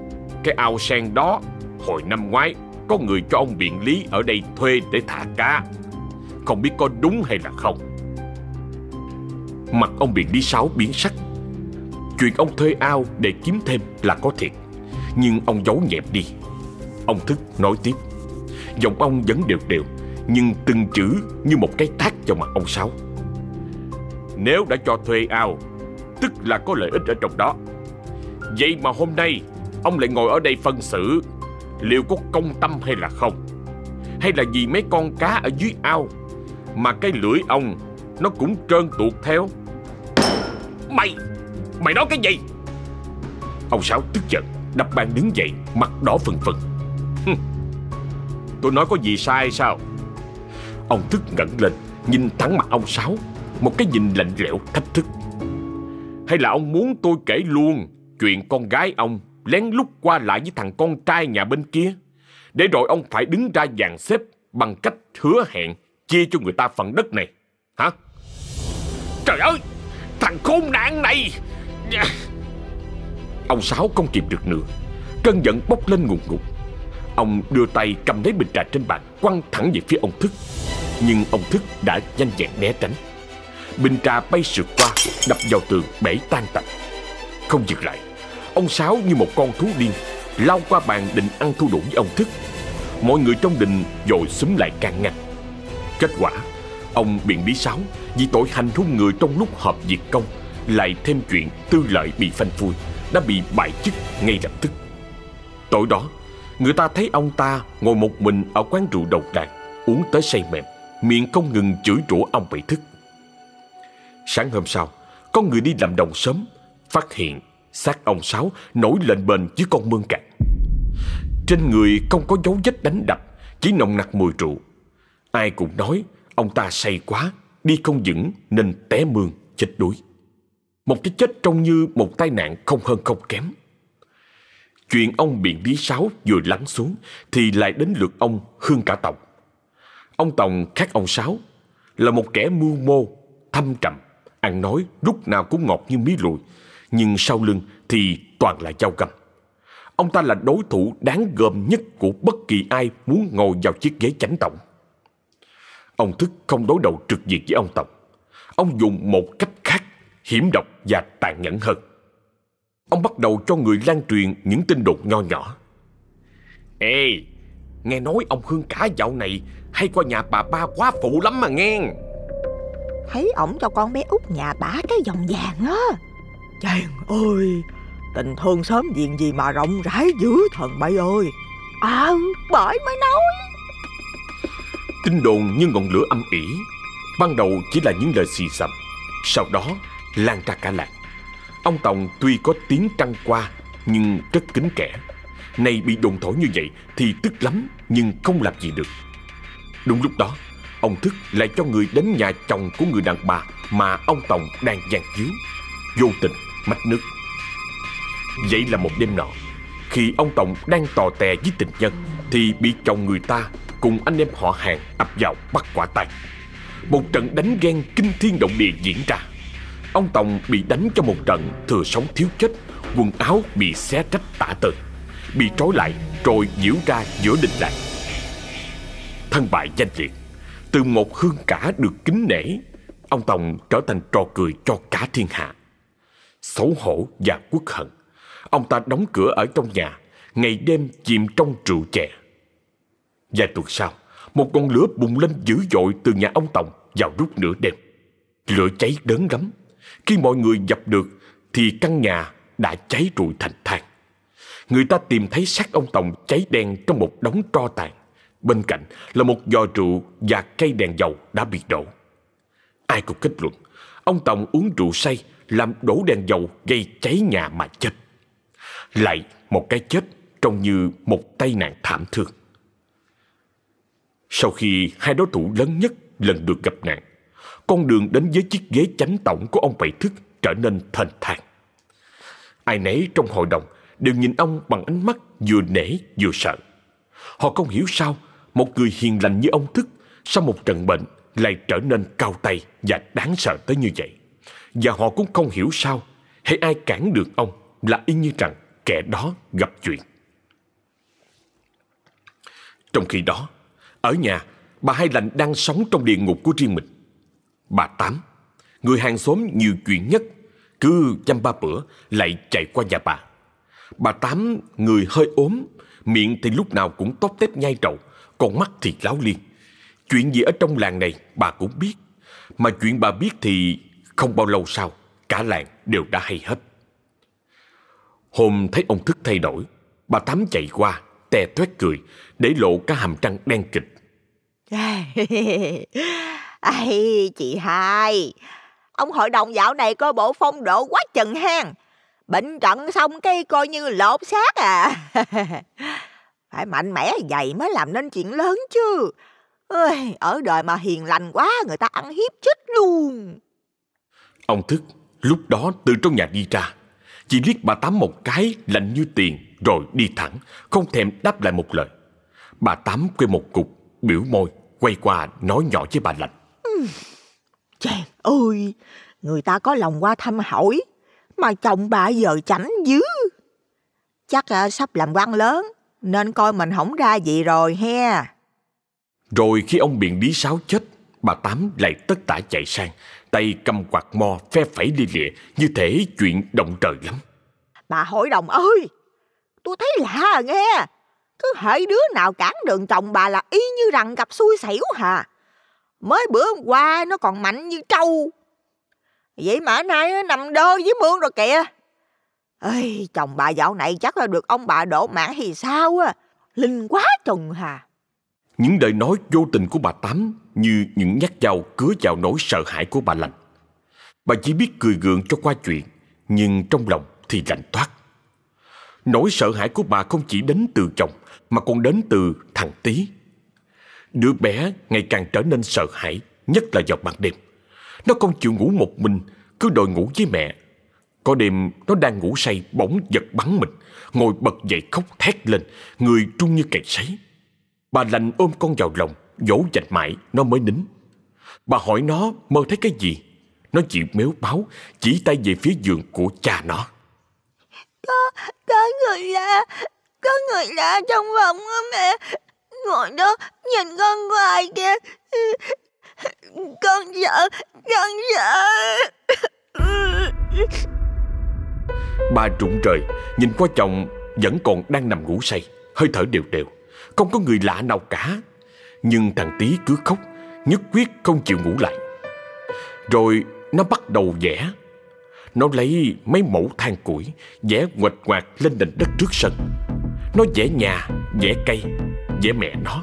[SPEAKER 1] Cái ao sen đó, hồi năm ngoái, có người cho ông biện lý ở đây thuê để thả cá. Không biết có đúng hay là không. Mặt ông biện lý sáu biến sắc. Chuyện ông thuê ao để kiếm thêm là có thiệt. Nhưng ông giấu nhẹp đi. Ông thức nói tiếp. Giọng ông vẫn đều đều, nhưng từng chữ như một cái tát cho mặt ông Sáu. Nếu đã cho thuê ao, tức là có lợi ích ở trong đó. Vậy mà hôm nay, Ông lại ngồi ở đây phân xử, Liệu có công tâm hay là không? Hay là vì mấy con cá ở dưới ao Mà cái lưỡi ông Nó cũng trơn tuột theo? Mày Mày nói cái gì? Ông Sáu tức giận, Đập bàn đứng dậy, Mặt đỏ phần phần Tôi nói có gì sai sao? Ông tức ngẩn lên, Nhìn thẳng mặt ông Sáu, Một cái nhìn lạnh lẽo, thách thức. Hay là ông muốn tôi kể luôn? chuyện con gái ông lén lút qua lại với thằng con trai nhà bên kia. Để rồi ông phải đứng ra dàn xếp bằng cách hứa hẹn chia cho người ta phần đất này. Hả? Trời ơi! Thằng khốn nạn này! Ông Sáu không kịp được nữa. Cơn giận bốc lên ngùng ngụt. Ông đưa tay cầm lấy bình trà trên bàn quăng thẳng về phía ông Thức. Nhưng ông Thức đã nhanh nhẹn né tránh. Bình trà bay sượt qua, đập vào tường bể tan tành. Không dừng lại, Ông Sáu như một con thú điên, Lao qua bàn định ăn thua đủ với ông Thức. Mọi người trong đình dội xúm lại can ngăn. Kết quả, Ông biện lý Sáu Vì tội hành hung người trong lúc hợp diệt công, Lại thêm chuyện tư lợi bị phanh phui, Đã bị bại chức ngay lập tức. Tội đó, Người ta thấy ông ta ngồi một mình Ở quán rượu độc đạc Uống tới say mềm, Miệng không ngừng chửi rủa ông bị Thức. Sáng hôm sau, Có người đi làm đồng sớm Phát hiện xác ông Sáu nổi lên bền dưới con mương cạn. Trên người không có dấu vết đánh đập, chỉ nồng nặc mùi rượu. Ai cũng nói ông ta say quá, đi không vững nên té mương, chết đuối. Một cái chết trông như một tai nạn không hơn không kém. Chuyện ông biện lý sáu vừa lắng xuống thì lại đến lượt ông Hương Cả tộc Ông Tòng khác ông Sáu là một kẻ mưu mô, thâm trầm, ăn nói lúc nào cũng ngọt như mí lùi, nhưng sau lưng thì toàn là dao găm. Ông ta là đối thủ đáng gờm nhất của bất kỳ ai muốn ngồi vào chiếc ghế chánh tổng. Ông Thức không đối đầu trực diện với ông Tổng. Ông dùng một cách khác, hiểm độc và tàn nhẫn hơn. Ông bắt đầu cho người lan truyền những tin đồn nho nhỏ. Ê, nghe nói ông Hương cả dạo này hay qua nhà bà ba quá phụ lắm mà nghe.
[SPEAKER 3] Thấy ổng cho con bé út nhà bả cái vòng vàng á.
[SPEAKER 2] Chàng ơi Tình thương sớm diện gì mà rộng rãi dữ thần bậy ơi.
[SPEAKER 3] À bởi mới nói.
[SPEAKER 1] Tin đồn như ngọn lửa âm ỉ Ban đầu chỉ là những lời xì xầm Sau đó lan ra cả làng. Ông Tòng tuy có tiếng trăng qua Nhưng rất kính kẻ. Nay bị đồn thổi như vậy Thì tức lắm nhưng không làm gì được. Đúng lúc đó Ông Thức lại cho người đến nhà chồng của người đàn bà Mà ông Tòng đang giàn chiếu Vô tình mách nước. Vậy là một đêm nọ, Khi ông Tổng đang tò tè với tình nhân, Thì bị chồng người ta cùng anh em họ hàng ập vào bắt quả tay Một trận đánh ghen kinh thiên động địa diễn ra. Ông Tổng bị đánh cho một trận thừa sống thiếu chết, Quần áo bị xé rách tả tơi, Bị trói lại rồi diễu ra giữa đình làng. Thân bại danh liệt, Từ một hương cả được kính nể, Ông Tổng trở thành trò cười cho cả thiên hạ xấu hổ và quốc hận. Ông ta đóng cửa ở trong nhà, ngày đêm chìm trong rượu chè. Vài tuần sau, một con lửa bùng lên dữ dội từ nhà ông Tổng vào lúc nửa đêm. Lửa cháy đớn lắm. Khi mọi người dập được, thì căn nhà đã cháy rụi thành than. Người ta tìm thấy xác ông Tổng cháy đen trong một đống tro tàn. Bên cạnh là một giò rượu và cây đèn dầu đã bị đổ. Ai cũng kết luận, ông Tổng uống rượu say làm đổ đèn dầu gây cháy nhà mà chết. Lại một cái chết trông như một tai nạn thảm thương. Sau khi hai đối thủ lớn nhất lần được gặp nạn, con đường đến với chiếc ghế chánh tổng của ông Bảy Thức trở nên thành thang. Ai nấy trong hội đồng đều nhìn ông bằng ánh mắt vừa nể vừa sợ. Họ không hiểu sao một người hiền lành như ông Thức sau một trận bệnh lại trở nên cao tay và đáng sợ tới như vậy. Và họ cũng không hiểu sao, hay ai cản được ông Là y như rằng kẻ đó gặp chuyện. Trong khi đó, Ở nhà, Bà Hai Lành đang sống trong địa ngục của riêng mình. Bà Tám, Người hàng xóm nhiều chuyện nhất, Cứ chăm ba bữa Lại chạy qua nhà bà. Bà Tám, người hơi ốm, Miệng thì lúc nào cũng tóp tép nhai trầu Còn mắt thì láo liên. Chuyện gì ở trong làng này bà cũng biết, Mà chuyện bà biết thì không bao lâu sau Cả làng đều đã hay hết Hôm thấy ông thức thay đổi Bà Tám chạy qua Tè toét cười Để lộ cả hàm trăng đen kịch.
[SPEAKER 3] Ây chị hai Ông hội đồng dạo này coi bộ phong độ quá chừng hen. Bệnh trận xong cái coi như lột xác à. Phải mạnh mẽ vậy mới làm nên chuyện lớn chứ. Ôi, Ở đời mà hiền lành quá người ta ăn hiếp chết luôn.
[SPEAKER 1] Ông Thức lúc đó từ trong nhà đi ra. Chỉ liếc bà Tám một cái lạnh như tiền Rồi đi thẳng Không thèm đáp lại một lời. Bà Tám quay một cục Biểu môi Quay qua nói nhỏ với bà Lạnh.
[SPEAKER 3] Chàng ơi Người ta có lòng qua thăm hỏi Mà chồng bà giờ chảnh dữ. Chắc à, sắp làm quan lớn Nên coi mình không ra gì rồi he.
[SPEAKER 1] Rồi khi ông biện lý sáo chết Bà Tám lại tất tả chạy sang tay cầm quạt mo phe phẩy lìa lịa như thể chuyện động trời lắm.
[SPEAKER 3] Bà hội đồng ơi, tôi thấy lạ à, nghe. Cứ hễ đứa nào cản đường chồng bà là y như rằng gặp xui xẻo hà. Mới bữa hôm qua nó còn mạnh như trâu. Vậy mà nay nằm đơ với mương rồi kìa. Ây, chồng bà dạo này chắc là được ông bà đổ mạng thì sao á. Linh quá chừng hà.
[SPEAKER 1] Những lời nói vô tình của bà Tám như những nhát dao cứa vào nỗi sợ hãi của bà Lành. Bà chỉ biết cười gượng cho qua chuyện, nhưng trong lòng thì lạnh toát. Nỗi sợ hãi của bà không chỉ đến từ chồng mà còn đến từ thằng tí. Đứa bé ngày càng trở nên sợ hãi, nhất là vào ban đêm. Nó không chịu ngủ một mình, cứ đòi ngủ với mẹ. Có đêm nó đang ngủ say bỗng giật bắn mình, ngồi bật dậy khóc thét lên, người trung như cày sấy. Bà lành ôm con vào lòng Dỗ dành mãi nó mới nín. Bà hỏi nó mơ thấy cái gì? Nó chịu méo báo Chỉ tay về phía giường của cha nó.
[SPEAKER 4] Có, có người lạ Có người lạ trong phòng á mẹ. Ngồi đó nhìn con hoài kìa. Con sợ Con sợ.
[SPEAKER 1] Bà rụng rời Nhìn qua chồng Vẫn còn đang nằm ngủ say Hơi thở đều đều. Không có người lạ nào cả. Nhưng thằng tí cứ khóc Nhất quyết không chịu ngủ lại. Rồi nó bắt đầu vẽ. Nó lấy mấy mẫu than củi Vẽ ngoạch ngoạc lên nền đất trước sân. Nó vẽ nhà, vẽ cây, vẽ mẹ nó.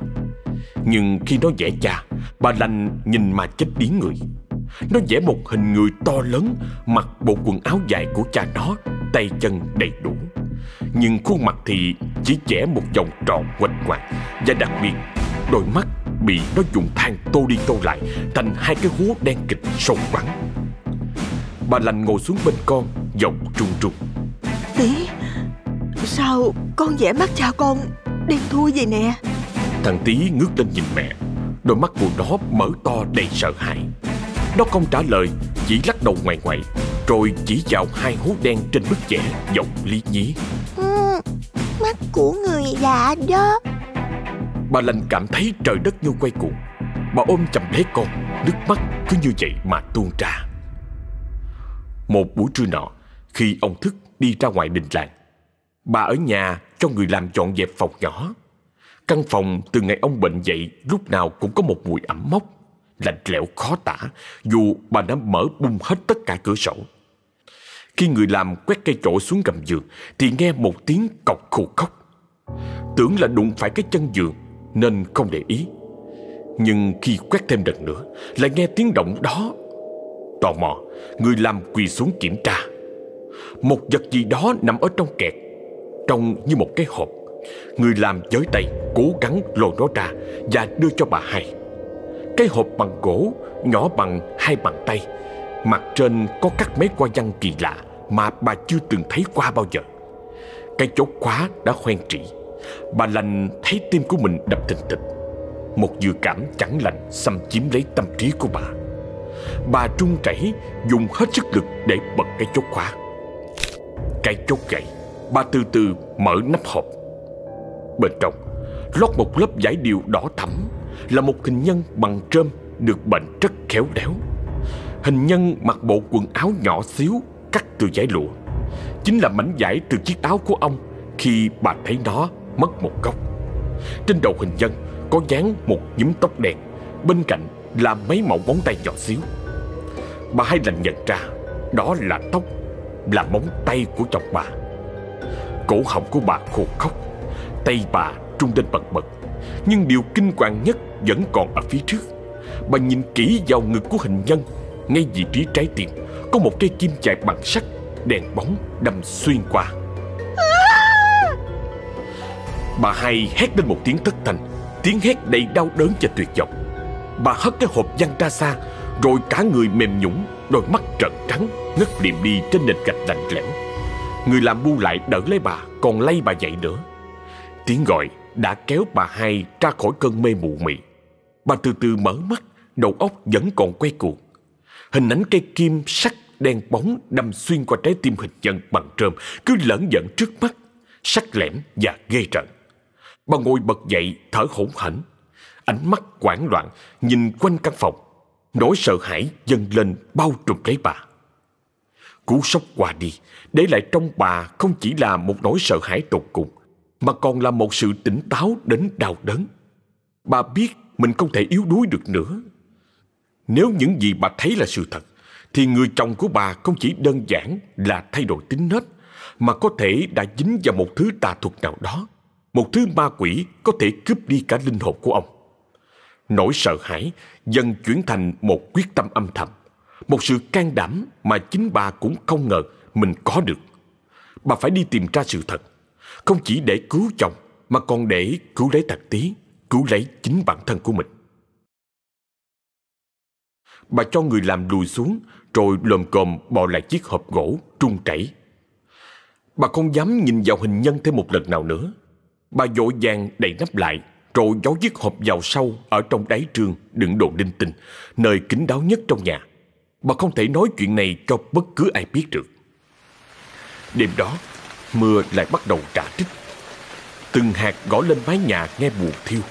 [SPEAKER 1] Nhưng khi nó vẽ cha Bà lành nhìn mà chết điếng người. Nó vẽ một hình người to lớn Mặc bộ quần áo dài của cha nó Tay chân đầy đủ nhưng khuôn mặt thì chỉ vẽ một vòng tròn quanh ngoạc và đặc biệt đôi mắt bị nó dùng than tô đi tô lại thành hai cái hố đen kịch sâu quắn. Bà lành ngồi xuống bên con, giọng trung trung.
[SPEAKER 2] Tí, sao con vẽ mắt cha con đen thui vậy nè?
[SPEAKER 1] Thằng Tí ngước lên nhìn mẹ, đôi mắt của nó mở to đầy sợ hãi. Nó không trả lời, chỉ lắc đầu ngoài ngoại, rồi chỉ vào hai hố đen trên bức vẽ giọng lý nhí
[SPEAKER 4] mắt của người lạ đó.
[SPEAKER 1] Bà lành cảm thấy trời đất như quay cuồng. Bà ôm chầm lấy con, Nước mắt cứ như vậy mà tuôn ra. Một buổi trưa nọ, Khi ông thức đi ra ngoài đình làng, Bà ở nhà cho người làm dọn dẹp phòng nhỏ. Căn phòng từ ngày ông bệnh dậy Lúc nào cũng có một mùi ẩm mốc, Lạnh lẽo khó tả, Dù bà đã mở bung hết tất cả cửa sổ. Khi người làm quét cây trổ xuống gầm giường, Thì nghe một tiếng cọc khù khóc. Tưởng là đụng phải cái chân giường, Nên không để ý. Nhưng khi quét thêm lần nữa, Lại nghe tiếng động đó. Tò mò, Người làm quỳ xuống kiểm tra. Một vật gì đó nằm ở trong kẹt, Trông như một cái hộp. Người làm giới tay, Cố gắng lôi nó ra Và đưa cho bà hai. Cái hộp bằng gỗ, Nhỏ bằng hai bàn tay. Mặt trên có các mấy hoa văn kỳ lạ mà bà chưa từng thấy qua bao giờ. Cái chốt khóa đã hoen trĩ. Bà lành thấy tim của mình đập thình thịch. Một dự cảm chẳng lành xâm chiếm lấy tâm trí của bà. Bà trung chảy dùng hết sức lực để bật cái chốt khóa. Cái chốt gậy, bà từ từ mở nắp hộp. Bên trong, lót một lớp giải điều đỏ thẫm là một hình nhân bằng trơm được bệnh rất khéo léo. Hình nhân mặc bộ quần áo nhỏ xíu cắt từ giải lụa. Chính là mảnh giải từ chiếc áo của ông Khi bà thấy nó mất một góc. Trên đầu hình dân có dán một nhúm tóc đen, Bên cạnh là mấy mẫu móng tay nhỏ xíu. Bà hai lành nhận ra Đó là tóc, Là móng tay của chồng bà. Cổ họng của bà khô khóc Tay bà trung lên bật bật. Nhưng điều kinh hoàng nhất vẫn còn ở phía trước. Bà nhìn kỹ vào ngực của hình nhân Ngay vị trí trái tim. Có một cây kim chạc bằng sắt, Đèn bóng đâm xuyên qua. Bà hai hét lên một tiếng thất thanh, Tiếng hét đầy đau đớn và tuyệt vọng. Bà hất cái hộp văng ra xa, Rồi cả người mềm nhũng Đôi mắt trợn trắng, Ngất liệm đi trên nền gạch lạnh lẽo. Người làm bu lại đỡ lấy bà, Còn lay bà dậy nữa. Tiếng gọi đã kéo bà hai ra khỏi cơn mê mụ mị. Bà từ từ mở mắt, Đầu óc vẫn còn quay cuồng. Hình ảnh cây kim sắc đen bóng đâm xuyên qua trái tim hình nhân bằng trơm cứ lẫn dẫn trước mắt, sắc lẻm và ghê trận Bà ngồi bật dậy thở hổn hển, ánh mắt hoảng loạn nhìn quanh căn phòng, nỗi sợ hãi dâng lên bao trùm lấy bà. Cú sốc qua đi, để lại trong bà không chỉ là một nỗi sợ hãi tột cùng, mà còn là một sự tỉnh táo đến đau đớn. Bà biết mình không thể yếu đuối được nữa nếu những gì bà thấy là sự thật, Thì người chồng của bà không chỉ đơn giản là thay đổi tính nết, Mà có thể đã dính vào một thứ tà thuật nào đó, Một thứ ma quỷ có thể cướp đi cả linh hồn của ông. Nỗi sợ hãi dần chuyển thành một quyết tâm âm thầm, Một sự can đảm mà chính bà cũng không ngờ mình có được. Bà phải đi tìm ra sự thật, Không chỉ để cứu chồng, Mà còn để cứu lấy thật tí, Cứu lấy chính bản thân của mình bà cho người làm lùi xuống rồi lồm cồm bò lại chiếc hộp gỗ trung chảy. Bà không dám nhìn vào hình nhân thêm một lần nào nữa. Bà vội vàng đậy nắp lại rồi giấu chiếc hộp vào sâu ở trong đáy trường đựng đồ linh tinh, nơi kín đáo nhất trong nhà. Bà không thể nói chuyện này cho bất cứ ai biết được. Đêm đó, mưa lại bắt đầu trả trích. Từng hạt gõ lên mái nhà nghe buồn thiêu.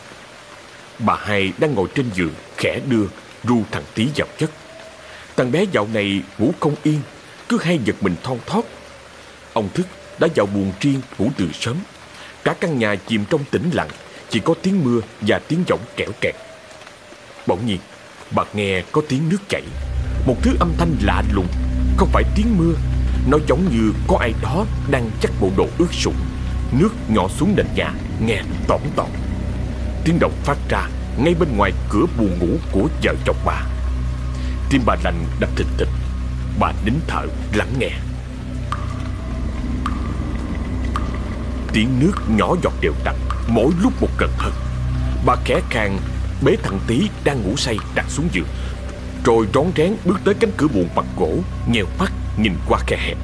[SPEAKER 1] Bà hai đang ngồi trên giường khẽ đưa ru thằng tí vào chất. Thằng bé dạo này ngủ không yên, cứ hay giật mình thon thót. Ông Thức đã vào buồn riêng ngủ từ sớm. Cả căn nhà chìm trong tĩnh lặng, chỉ có tiếng mưa và tiếng giọng kẽo kẹt. Bỗng nhiên, bà nghe có tiếng nước chảy. Một thứ âm thanh lạ lùng, không phải tiếng mưa. Nó giống như có ai đó đang chắc bộ đồ ướt sũng. Nước nhỏ xuống nền nhà, nghe tỏn tỏn. Tiếng động phát ra ngay bên ngoài cửa buồn ngủ của vợ chồng bà. Tim bà lành đập thình thịch, bà nín thở lắng nghe. Tiếng nước nhỏ giọt đều đặn, mỗi lúc một gần hơn. Bà khẽ khàng bế thằng tí đang ngủ say đặt xuống giường, rồi rón rén bước tới cánh cửa buồng bằng gỗ, nhèo mắt nhìn qua khe hẹp.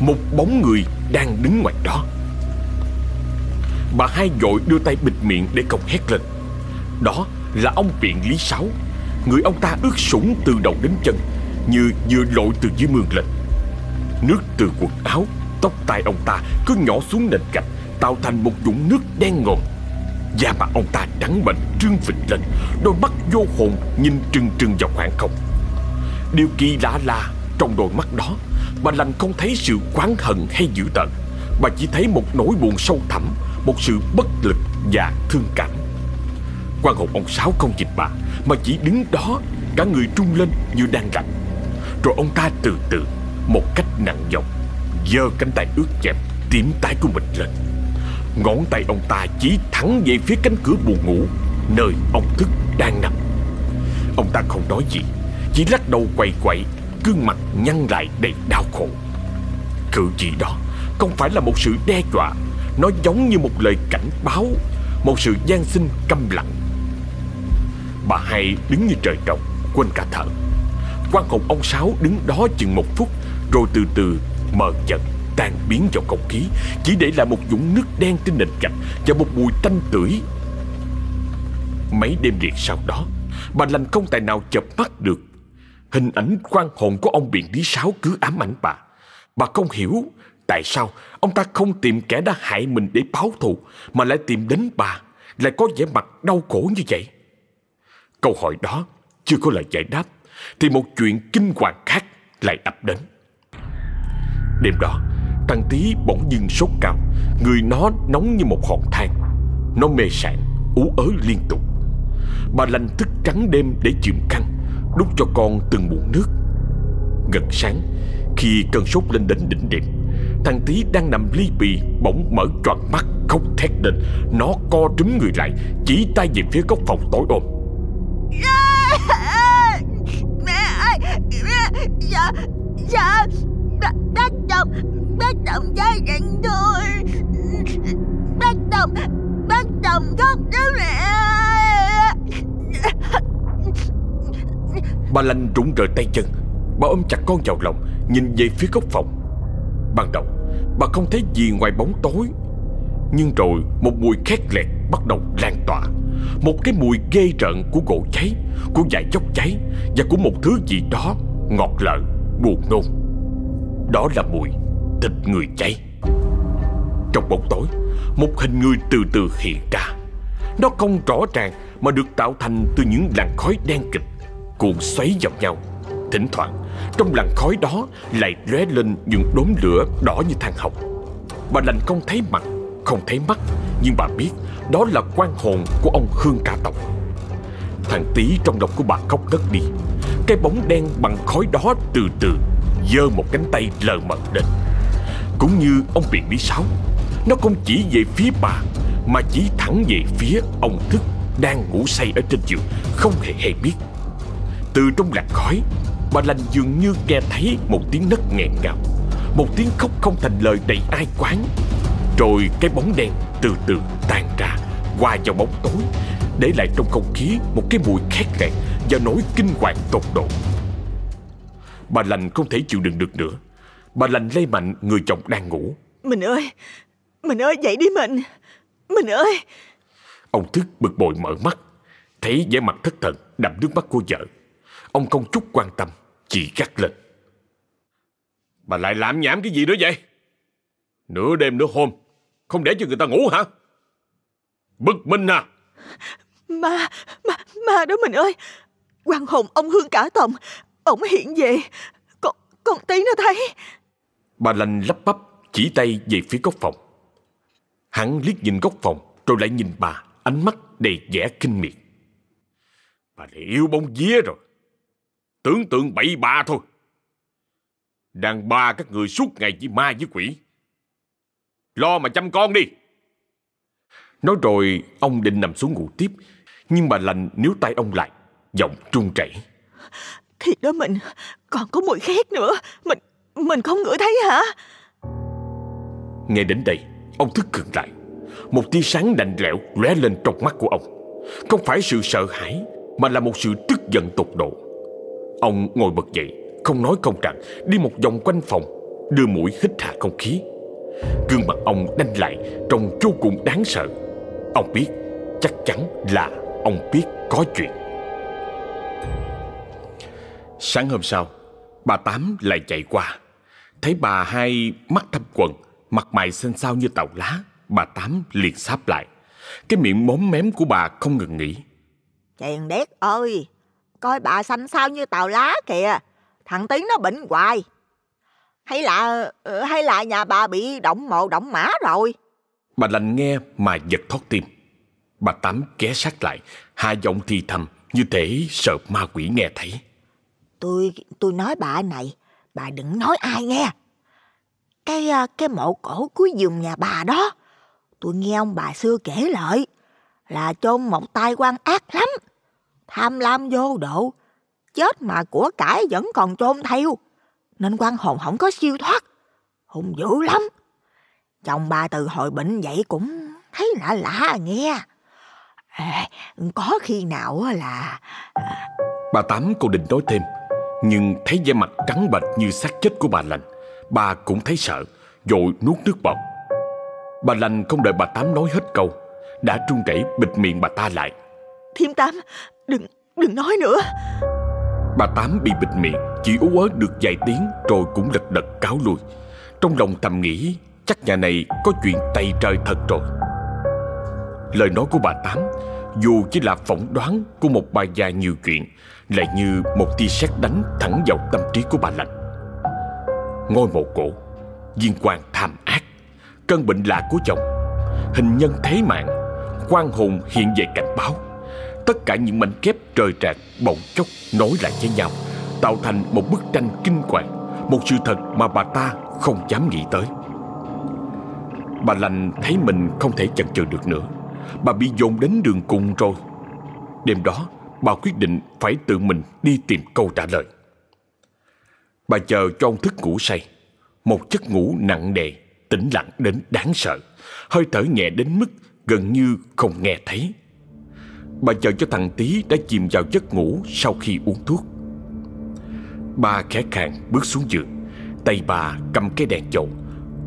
[SPEAKER 1] Một bóng người đang đứng ngoài đó. Bà hai vội đưa tay bịt miệng để không hét lên đó là ông Biện Lý Sáu. Người ông ta ướt sũng từ đầu đến chân, Như vừa lội từ dưới mương lên. Nước từ quần áo, Tóc tai ông ta cứ nhỏ xuống nền gạch, Tạo thành một vũng nước đen ngòm. Da mặt ông ta trắng bệnh trương phình lên, Đôi mắt vô hồn nhìn trừng trừng vào khoảng không. Điều kỳ lạ là, trong đôi mắt đó, Bà lành không thấy sự quán hận hay dữ tợn. Bà chỉ thấy một nỗi buồn sâu thẳm, Một sự bất lực và thương cảm quan hồn ông Sáu không dịch bà Mà chỉ đứng đó, Cả người trung lên như đang lạnh Rồi ông ta từ từ, Một cách nặng giọng giơ cánh tay ướt chẹp Tím tái của mình lên. Ngón tay ông ta chỉ thẳng về phía cánh cửa buồn ngủ, Nơi ông Thức đang nằm. Ông ta không nói gì, Chỉ lắc đầu quậy quậy, Gương mặt nhăn lại đầy đau khổ. Cự gì đó Không phải là một sự đe dọa, Nó giống như một lời cảnh báo, Một sự gian sinh câm lặng. Bà hai đứng như trời trồng, Quên cả thở. Quan hồn ông Sáu đứng đó chừng một phút, Rồi từ từ mờ dần, tan biến vào không khí, Chỉ để lại một dũng nước đen trên nền gạch Và một mùi tanh tưởi. Mấy đêm liền sau đó, Bà lành không tài nào chập mắt được. Hình ảnh quan hồn của ông biện lý Sáu cứ ám ảnh bà. Bà không hiểu Tại sao ông ta không tìm kẻ đã hại mình để báo thù, Mà lại tìm đến bà, Lại có vẻ mặt đau khổ như vậy. Câu hỏi đó chưa có lời giải đáp, Thì một chuyện kinh hoàng khác lại ập đến. Đêm đó, Thằng Tí bỗng dưng sốt cao, Người nó nóng như một hòn than. Nó mê sảng, ú ớ liên tục. Bà lành thức trắng đêm để chịu căng, Đút cho con từng muỗng nước. Gần sáng, Khi cơn sốt lên đến đỉnh điểm, Thằng Tí đang nằm ly bì Bỗng mở tròn mắt khóc thét lên. Nó co trúm người lại, Chỉ tay về phía góc phòng tối ôm
[SPEAKER 4] dạ dạ bắt chồng bắt chồng gia đình tôi bắt chồng bắt chồng khóc đó mẹ
[SPEAKER 1] Bà lành rụng rời tay chân, Bà ôm chặt con vào lòng, Nhìn về phía góc phòng. Ban đầu, bà không thấy gì ngoài bóng tối, Nhưng rồi một mùi khét lẹt bắt đầu lan tỏa. Một cái mùi ghê rợn của gỗ cháy Của vài dốc cháy Và của một thứ gì đó ngọt lợn, buồn nôn. Đó là mùi thịt người cháy. Trong bóng tối Một hình người từ từ hiện ra. Nó không rõ ràng Mà được tạo thành từ những làn khói đen kịch Cuộn xoáy vào nhau. Thỉnh thoảng Trong làn khói đó Lại lóe lên những đốm lửa đỏ như than học Bà lành không thấy mặt không thấy mắt, Nhưng bà biết Đó là quan hồn của ông Hương Cả Tộc. Thằng tý trong lòng của bà khóc ngất đi. Cái bóng đen bằng khói đó từ từ Dơ một cánh tay lờ mờ lên. Cũng như ông biện lý sáu, Nó không chỉ về phía bà, Mà chỉ thẳng về phía ông Thức Đang ngủ say ở trên giường, Không hề hề biết. Từ trong làn khói, Bà lành dường như nghe thấy một tiếng nấc nghẹn ngào, Một tiếng khóc không thành lời đầy ai quán. Rồi cái bóng đen từ từ tan ra Hòa vào bóng tối Để lại trong không khí một cái mùi khét lẹt Và nỗi kinh hoàng tột độ. Bà lành không thể chịu đựng được nữa. Bà lành lay mạnh người chồng đang ngủ.
[SPEAKER 2] Mình ơi Mình ơi dậy đi mình. Mình ơi.
[SPEAKER 1] Ông thức bực bội mở mắt Thấy vẻ mặt thất thần đầm nước mắt của vợ. Ông không chút quan tâm Chỉ gắt lên. Bà lại làm nhảm cái gì nữa vậy? Nửa đêm nửa hôm không để cho người ta ngủ hả? Bực mình à?
[SPEAKER 2] Ma, ma, ma đó mình ơi. Quan hồn ông Hương cả tầm Ông hiện về. Con, con tí nó thấy.
[SPEAKER 1] Bà lành lắp bắp chỉ tay về phía góc phòng. Hắn liếc nhìn góc phòng Rồi lại nhìn bà. Ánh mắt đầy vẻ kinh miệt. Bà lại yêu bông vía rồi. Tưởng tượng bậy bà thôi. Đàn bà các người suốt ngày chỉ ma với quỷ. Lo mà chăm con đi. Nói rồi ông định nằm xuống ngủ tiếp Nhưng bà lành níu tay ông lại Giọng trung chảy
[SPEAKER 2] Thì đó mình còn có mùi khét nữa Mình mình không ngửi thấy hả?
[SPEAKER 1] Nghe đến đây Ông thức cường lại. Một tia sáng đành lẽo lóe lên trong mắt của ông. Không phải sự sợ hãi Mà là một sự tức giận tột độ. Ông ngồi bật dậy Không nói không rằng Đi một vòng quanh phòng Đưa mũi hít hà không khí. Gương mặt ông đanh lại Trông vô cùng đáng sợ. Ông biết Chắc chắn là ông biết có chuyện. Sáng hôm sau Bà Tám lại chạy qua. Thấy bà hai mắt thâm quần Mặt mày xanh xao như tàu lá Bà Tám liền sáp lại. Cái miệng móm mém của bà không ngừng nghỉ.
[SPEAKER 3] Thiền đét ơi Coi bà xanh xao như tàu lá kìa. Thằng Tiến nó bệnh hoài. Hay là ờ, hay là nhà bà bị động mộ động mã rồi?
[SPEAKER 1] Bà lành nghe mà giật thót tim. Bà Tám ké sát lại hai giọng thì thầm Như thể sợ ma quỷ nghe thấy.
[SPEAKER 3] Tôi tôi nói bà này Bà đừng nói ai nghe. Cái ờ, cái mộ cổ cuối giường nhà bà đó Tôi nghe ông bà xưa kể lại Là chôn một tay quan ác lắm. Tham lam vô độ Chết mà của cải vẫn còn chôn theo nên quan hồn không có siêu thoát. Hùng dữ lắm. Chồng bà từ hồi bệnh vậy cũng thấy lạ lạ nghe. À, có khi nào là...
[SPEAKER 1] À, bà Tám cô định nói thêm, nhưng thấy vẻ mặt trắng bệch như xác chết của bà Lành. Bà cũng thấy sợ, rồi nuốt nước bọt. Bà Lành không đợi bà Tám nói hết câu, đã trung rẩy bịt miệng bà ta lại.
[SPEAKER 2] Thiêm Tám, đừng, đừng nói nữa.
[SPEAKER 1] Bà Tám bị bịt miệng, Chỉ ú ớ được vài tiếng Rồi cũng lật đật cáo lui. Trong lòng thầm nghĩ, Chắc nhà này có chuyện tay trời thật rồi. Lời nói của bà Tám, Dù chỉ là phỏng đoán Của một bà già nhiều chuyện, Lại như một tia sét đánh thẳng vào tâm trí của bà Lạnh Ngôi mộ cổ, Viên quan tham ác, Cơn bệnh lạ của chồng, Hình nhân thế mạng, quan hồn hiện về cảnh báo. Tất cả những mảnh kép trời rạc, bỗng chốc nối lại với nhau, Tạo thành một bức tranh kinh hoàng, Một sự thật mà bà ta không dám nghĩ tới. Bà lành thấy mình không thể chần chừ được nữa. Bà bị dồn đến đường cùng rồi. Đêm đó, bà quyết định phải tự mình đi tìm câu trả lời. Bà chờ cho ông thức ngủ say. Một giấc ngủ nặng nề, Tĩnh lặng đến đáng sợ. Hơi thở nhẹ đến mức gần như không nghe thấy. Bà chờ cho thằng tí đã chìm vào giấc ngủ sau khi uống thuốc. Bà khẽ khàng bước xuống giường, Tay bà cầm cái đèn dầu,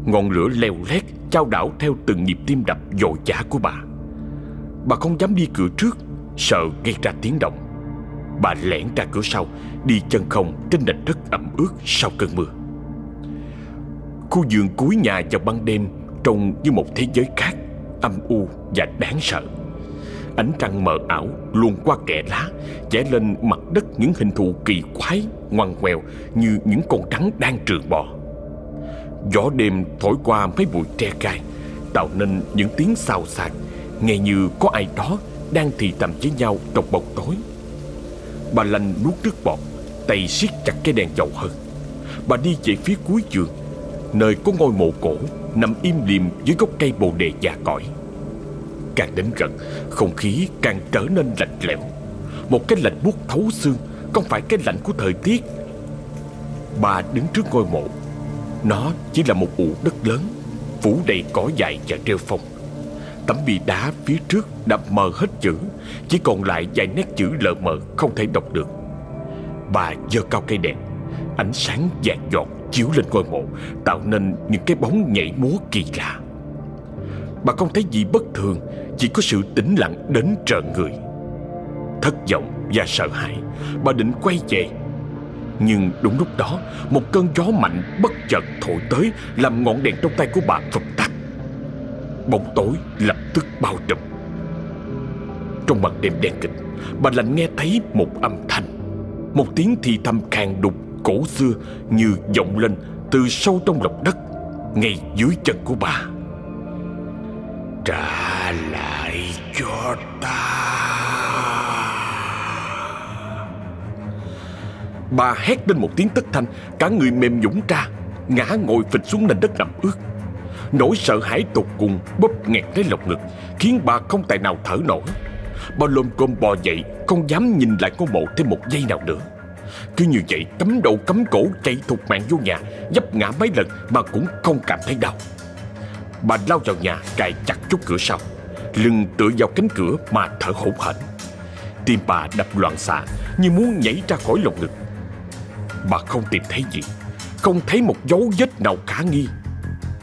[SPEAKER 1] Ngọn lửa leo lét trao đảo theo từng nhịp tim đập dội dã của bà. Bà không dám đi cửa trước, Sợ gây ra tiếng động. Bà lẻn ra cửa sau, Đi chân không trên nền đất ẩm ướt sau cơn mưa. Khu giường cuối nhà vào ban đêm Trông như một thế giới khác, Âm u và đáng sợ ánh trăng mờ ảo luồn qua kẽ lá vẽ lên mặt đất những hình thù kỳ quái, ngoằn ngoèo như những con rắn đang trườn bò. Gió đêm thổi qua mấy bụi tre gai, tạo nên những tiếng xào xạc, nghe như có ai đó đang thì thầm với nhau trong bóng tối. Bà lanh nuốt nước bọt, tay siết chặt cái đèn dầu hơn bà đi về phía cuối giường, nơi có ngôi mộ cổ nằm im lìm dưới gốc cây bồ đề già cỗi càng đến gần, Không khí càng trở nên lạnh lẽo. Một cái lạnh buốt thấu xương, Không phải cái lạnh của thời tiết. Bà đứng trước ngôi mộ, Nó chỉ là một ụ đất lớn, Phủ đầy cỏ dại và rêu phong. Tấm bia đá phía trước đập mờ hết chữ, Chỉ còn lại vài nét chữ lờ mờ không thể đọc được. Bà giơ cao cây đèn, Ánh sáng vàng giọt chiếu lên ngôi mộ, Tạo nên những cái bóng nhảy múa kỳ lạ. Bà không thấy gì bất thường, Chỉ có sự tĩnh lặng đến trợn người. Thất vọng và sợ hãi, Bà định quay về. Nhưng đúng lúc đó, Một cơn gió mạnh bất chợt thổi tới, Làm ngọn đèn trong tay của bà phập tắt. Bóng tối lập tức bao trùm. Trong màn đêm đen kịch, Bà lạnh nghe thấy một âm thanh. Một tiếng thì thầm khàn đục cổ xưa Như vọng lên từ sâu trong lòng đất, Ngay dưới chân của bà. Dala Bà hét lên một tiếng thất thanh, Cả người mềm nhũng ra, Ngã ngồi phịch xuống nền đất nằm ướt. Nỗi sợ hãi tột cùng bóp nghẹt lấy lồng ngực, Khiến bà không tài nào thở nổi. Bà lôm côm bò dậy, Không dám nhìn lại ngôi mộ thêm một giây nào nữa. Cứ như vậy cấm đầu cấm cổ chạy thục mạng vô nhà, Dấp ngã mấy lần mà cũng không cảm thấy đau. Bà lao vào nhà, cài chặt chốt cửa sau. Lưng tựa vào cánh cửa mà thở hổn hển. Tim bà đập loạn xạ Như muốn nhảy ra khỏi lồng ngực. Bà không tìm thấy gì, Không thấy một dấu vết nào khả nghi.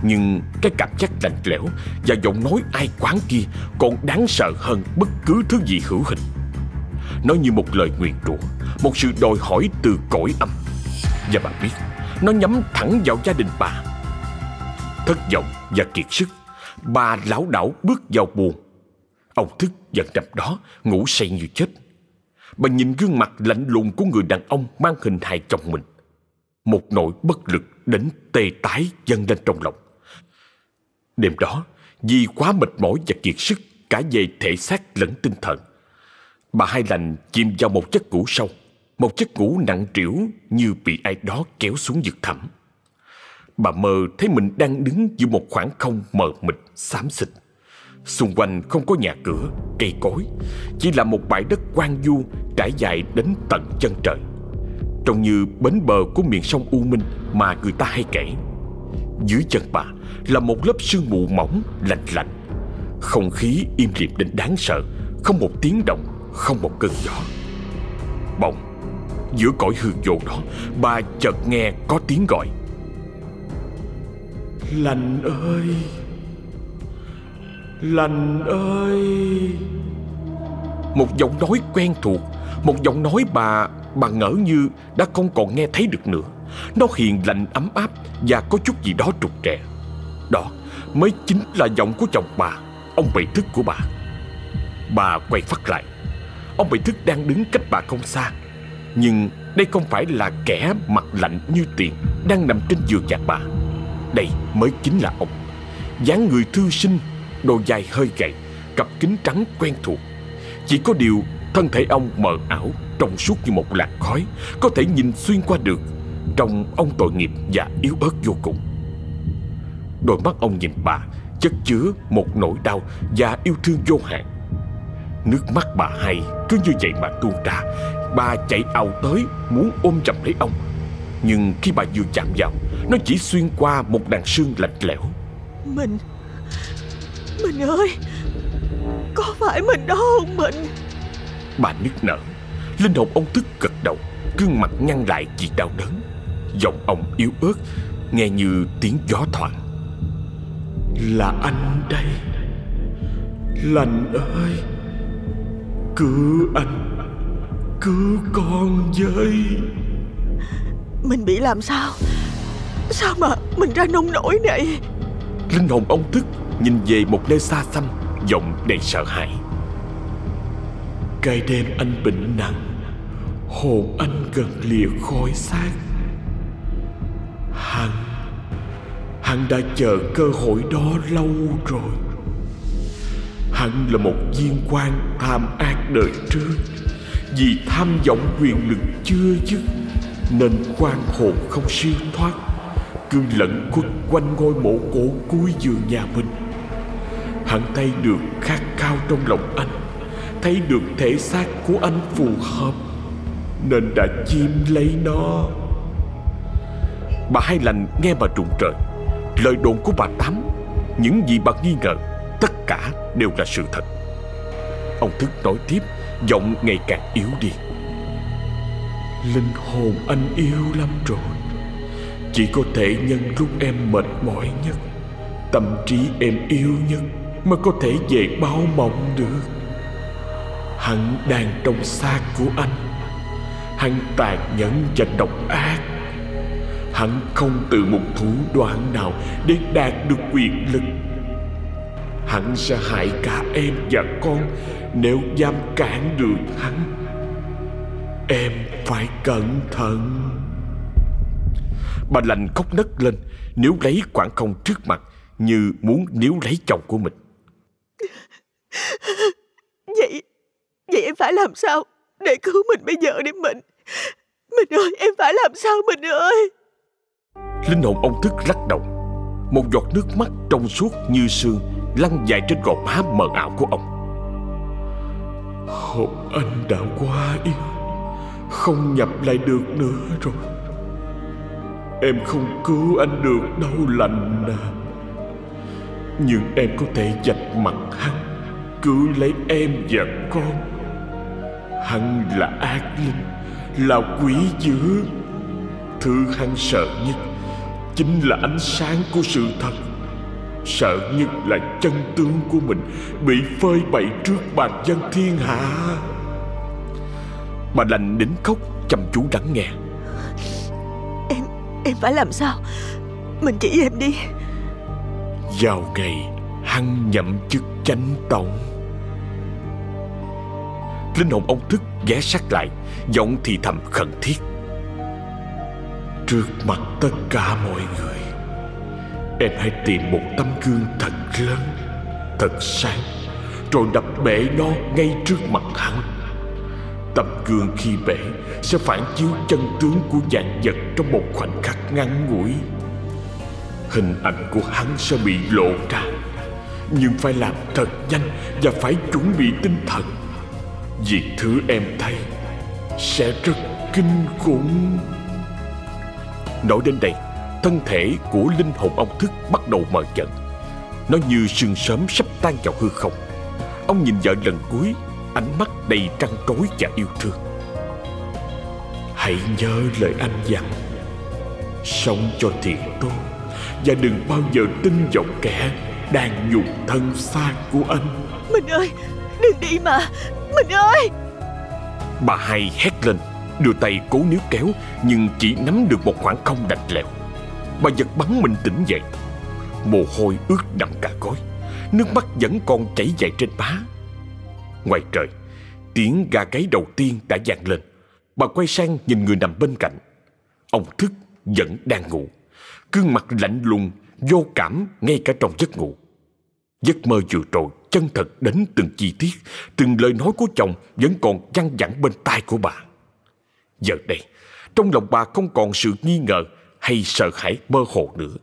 [SPEAKER 1] Nhưng cái cảm giác lạnh lẽo Và giọng nói ai quán kia Còn đáng sợ hơn bất cứ thứ gì hữu hình. Nó như một lời nguyện rủa, Một sự đòi hỏi từ cõi âm. Và bà biết, Nó nhắm thẳng vào gia đình bà. Thất vọng và kiệt sức. Bà lão đảo bước vào buồn Ông thức dần nằm đó, Ngủ say như chết. Bà nhìn gương mặt lạnh lùng của người đàn ông Mang hình hài chồng mình. Một nỗi bất lực đến tê tái dâng lên trong lòng. Đêm đó, Vì quá mệt mỏi và kiệt sức, Cả về thể xác lẫn tinh thần. Bà Hai Lành chìm vào một giấc ngủ sâu, Một giấc ngủ nặng trĩu Như bị ai đó kéo xuống vực thẳm. Bà mơ thấy mình đang đứng giữa một khoảng không mờ mịt, xám xịt. Xung quanh không có nhà cửa, cây cối, chỉ là một bãi đất quang du trải dài đến tận chân trời. Trông như bến bờ của miền sông U Minh mà người ta hay kể. Dưới chân bà là một lớp sương mù mỏng, lạnh lạnh. Không khí im lìm đến đáng sợ, không một tiếng động, không một cơn gió. Bỗng, giữa cõi hư vô đó, bà chợt nghe có tiếng gọi. Lành ơi. Lành ơi. Một giọng nói quen thuộc, Một giọng nói bà Bà ngỡ như đã không còn nghe thấy được nữa. Nó hiền lành, ấm áp Và có chút gì đó trục trẻ Đó mới chính là giọng của chồng bà, Ông bầy thức của bà. Bà quay phát lại. Ông bầy thức đang đứng cách bà không xa. Nhưng đây không phải là kẻ mặt lạnh như tiền Đang nằm trên giường nhà bà. Đây mới chính là ông. Dáng người thư sinh Đồ dài hơi gầy, Cặp kính trắng quen thuộc. Chỉ có điều thân thể ông mờ ảo, Trong suốt như một làn khói, Có thể nhìn xuyên qua được. Trong ông tội nghiệp và yếu ớt vô cùng. Đôi mắt ông nhìn bà, Chất chứa một nỗi đau Và yêu thương vô hạn. Nước mắt bà hay cứ như vậy mà tuôn ra. Bà chạy ào tới, Muốn ôm chầm lấy ông nhưng khi bà vừa chạm vào Nó chỉ xuyên qua một đàn xương lạnh lẽo.
[SPEAKER 2] Mình Mình ơi Có phải mình đó không mình?
[SPEAKER 1] Bà nức nở. Linh hồn ông tức gật đầu Gương mặt nhăn lại vì đau đớn. Giọng ông yếu ớt Nghe như tiếng gió thoảng. Là anh đây. Lành ơi Cứu anh Cứu con với.
[SPEAKER 2] Mình bị làm sao? Sao mà mình ra nông nổi này
[SPEAKER 1] Linh hồn ông thức Nhìn về một nơi xa xăm, Giọng đầy sợ hãi. Cái đêm anh bệnh nặng, Hồn anh gần lìa khói xác. Hắn Hắn đã chờ cơ hội đó lâu rồi. Hắn là một viên quan tham ác đời trước, Vì tham vọng quyền lực chưa dứt nên quan hồn không siêu thoát, cứ lẩn khuất quanh ngôi mộ cổ cuối giường nhà mình. Hắn thấy được khát khao trong lòng anh, thấy được thể xác của anh phù hợp, nên đã chiếm lấy nó. Bà hai lành nghe bà trùng trời lời đồn của bà tám, những gì bà nghi ngờ, tất cả đều là sự thật. Ông thức nói tiếp, giọng ngày càng yếu đi. Linh hồn anh yêu lắm rồi. Chỉ có thể nhân lúc em mệt mỏi nhất, Tâm trí em yêu nhất Mà có thể về bao mộng được. Hắn đang trong xác của anh, Hắn tàn nhẫn và độc ác. Hắn không từ một thủ đoạn nào Để đạt được quyền lực. Hắn sẽ hại cả em và con Nếu dám cản được hắn. Em phải cẩn thận. Bà lành khóc nấc lên Nếu lấy khoảng không trước mặt Như muốn níu lấy chồng của mình.
[SPEAKER 2] Vậy Vậy em phải làm sao Để cứu mình bây giờ đi mình Mình ơi em phải làm sao mình ơi?
[SPEAKER 1] Linh hồn ông thức lắc đầu. Một giọt nước mắt trong suốt như sương Lăn dài trên gò má mờ ảo của ông. Hồn anh đã quá yêu không nhập lại được nữa rồi. Em không cứu anh được đâu, lành à. Nhưng em có thể dạch mặt hắn, Cứu lấy em và con. Hắn là ác linh, Là quỷ dữ. Thứ hắn sợ nhất Chính là ánh sáng của sự thật. Sợ nhất là chân tướng của mình Bị phơi bày trước bàn dân thiên hạ. Bà lành đến khóc chăm chú lắng nghe.
[SPEAKER 2] Em em phải làm sao? Mình chỉ em đi.
[SPEAKER 1] Vào ngày Hăng nhậm chức chánh tổng Linh hồn ông thức ghé sát lại Giọng thì thầm khẩn thiết. Trước mặt tất cả mọi người Em hãy tìm một tấm gương thật lớn Thật sáng Rồi đập bể nó ngay trước mặt hắn tập gương khi bể sẽ phản chiếu chân tướng của dạng vật trong một khoảnh khắc ngắn ngủi. Hình ảnh của hắn sẽ bị lộ ra, nhưng phải làm thật nhanh và phải chuẩn bị tinh thần. Việc thứ em thấy sẽ rất kinh khủng. Nói đến đây, thân thể của linh hồn ông thức bắt đầu mờ dần. Nó như sương sớm sắp tan vào hư không. Ông nhìn vợ lần cuối ánh mắt đầy trăn trối và yêu thương. Hãy nhớ lời anh dặn. Sống cho thiện tốt Và đừng bao giờ tin vào kẻ Đang nhục thân xa của anh.
[SPEAKER 2] Mình ơi Đừng đi mà. Mình ơi!
[SPEAKER 1] Bà hai hét lên Đưa tay cố níu kéo Nhưng chỉ nắm được một khoảng không đạch lẹo. Bà giật bắn mình tỉnh dậy. Mồ hôi ướt đậm cả gối. Nước mắt vẫn còn chảy dài trên má. Ngoài trời, tiếng gà gáy đầu tiên đã vang lên. Bà quay sang nhìn người nằm bên cạnh. Ông thức vẫn đang ngủ. gương mặt lạnh lùng, vô cảm ngay cả trong giấc ngủ. Giấc mơ vừa rồi chân thật đến từng chi tiết, từng lời nói của chồng vẫn còn văng vẳng bên tai của bà. Giờ đây, trong lòng bà không còn sự nghi ngờ hay sợ hãi mơ hồ nữa.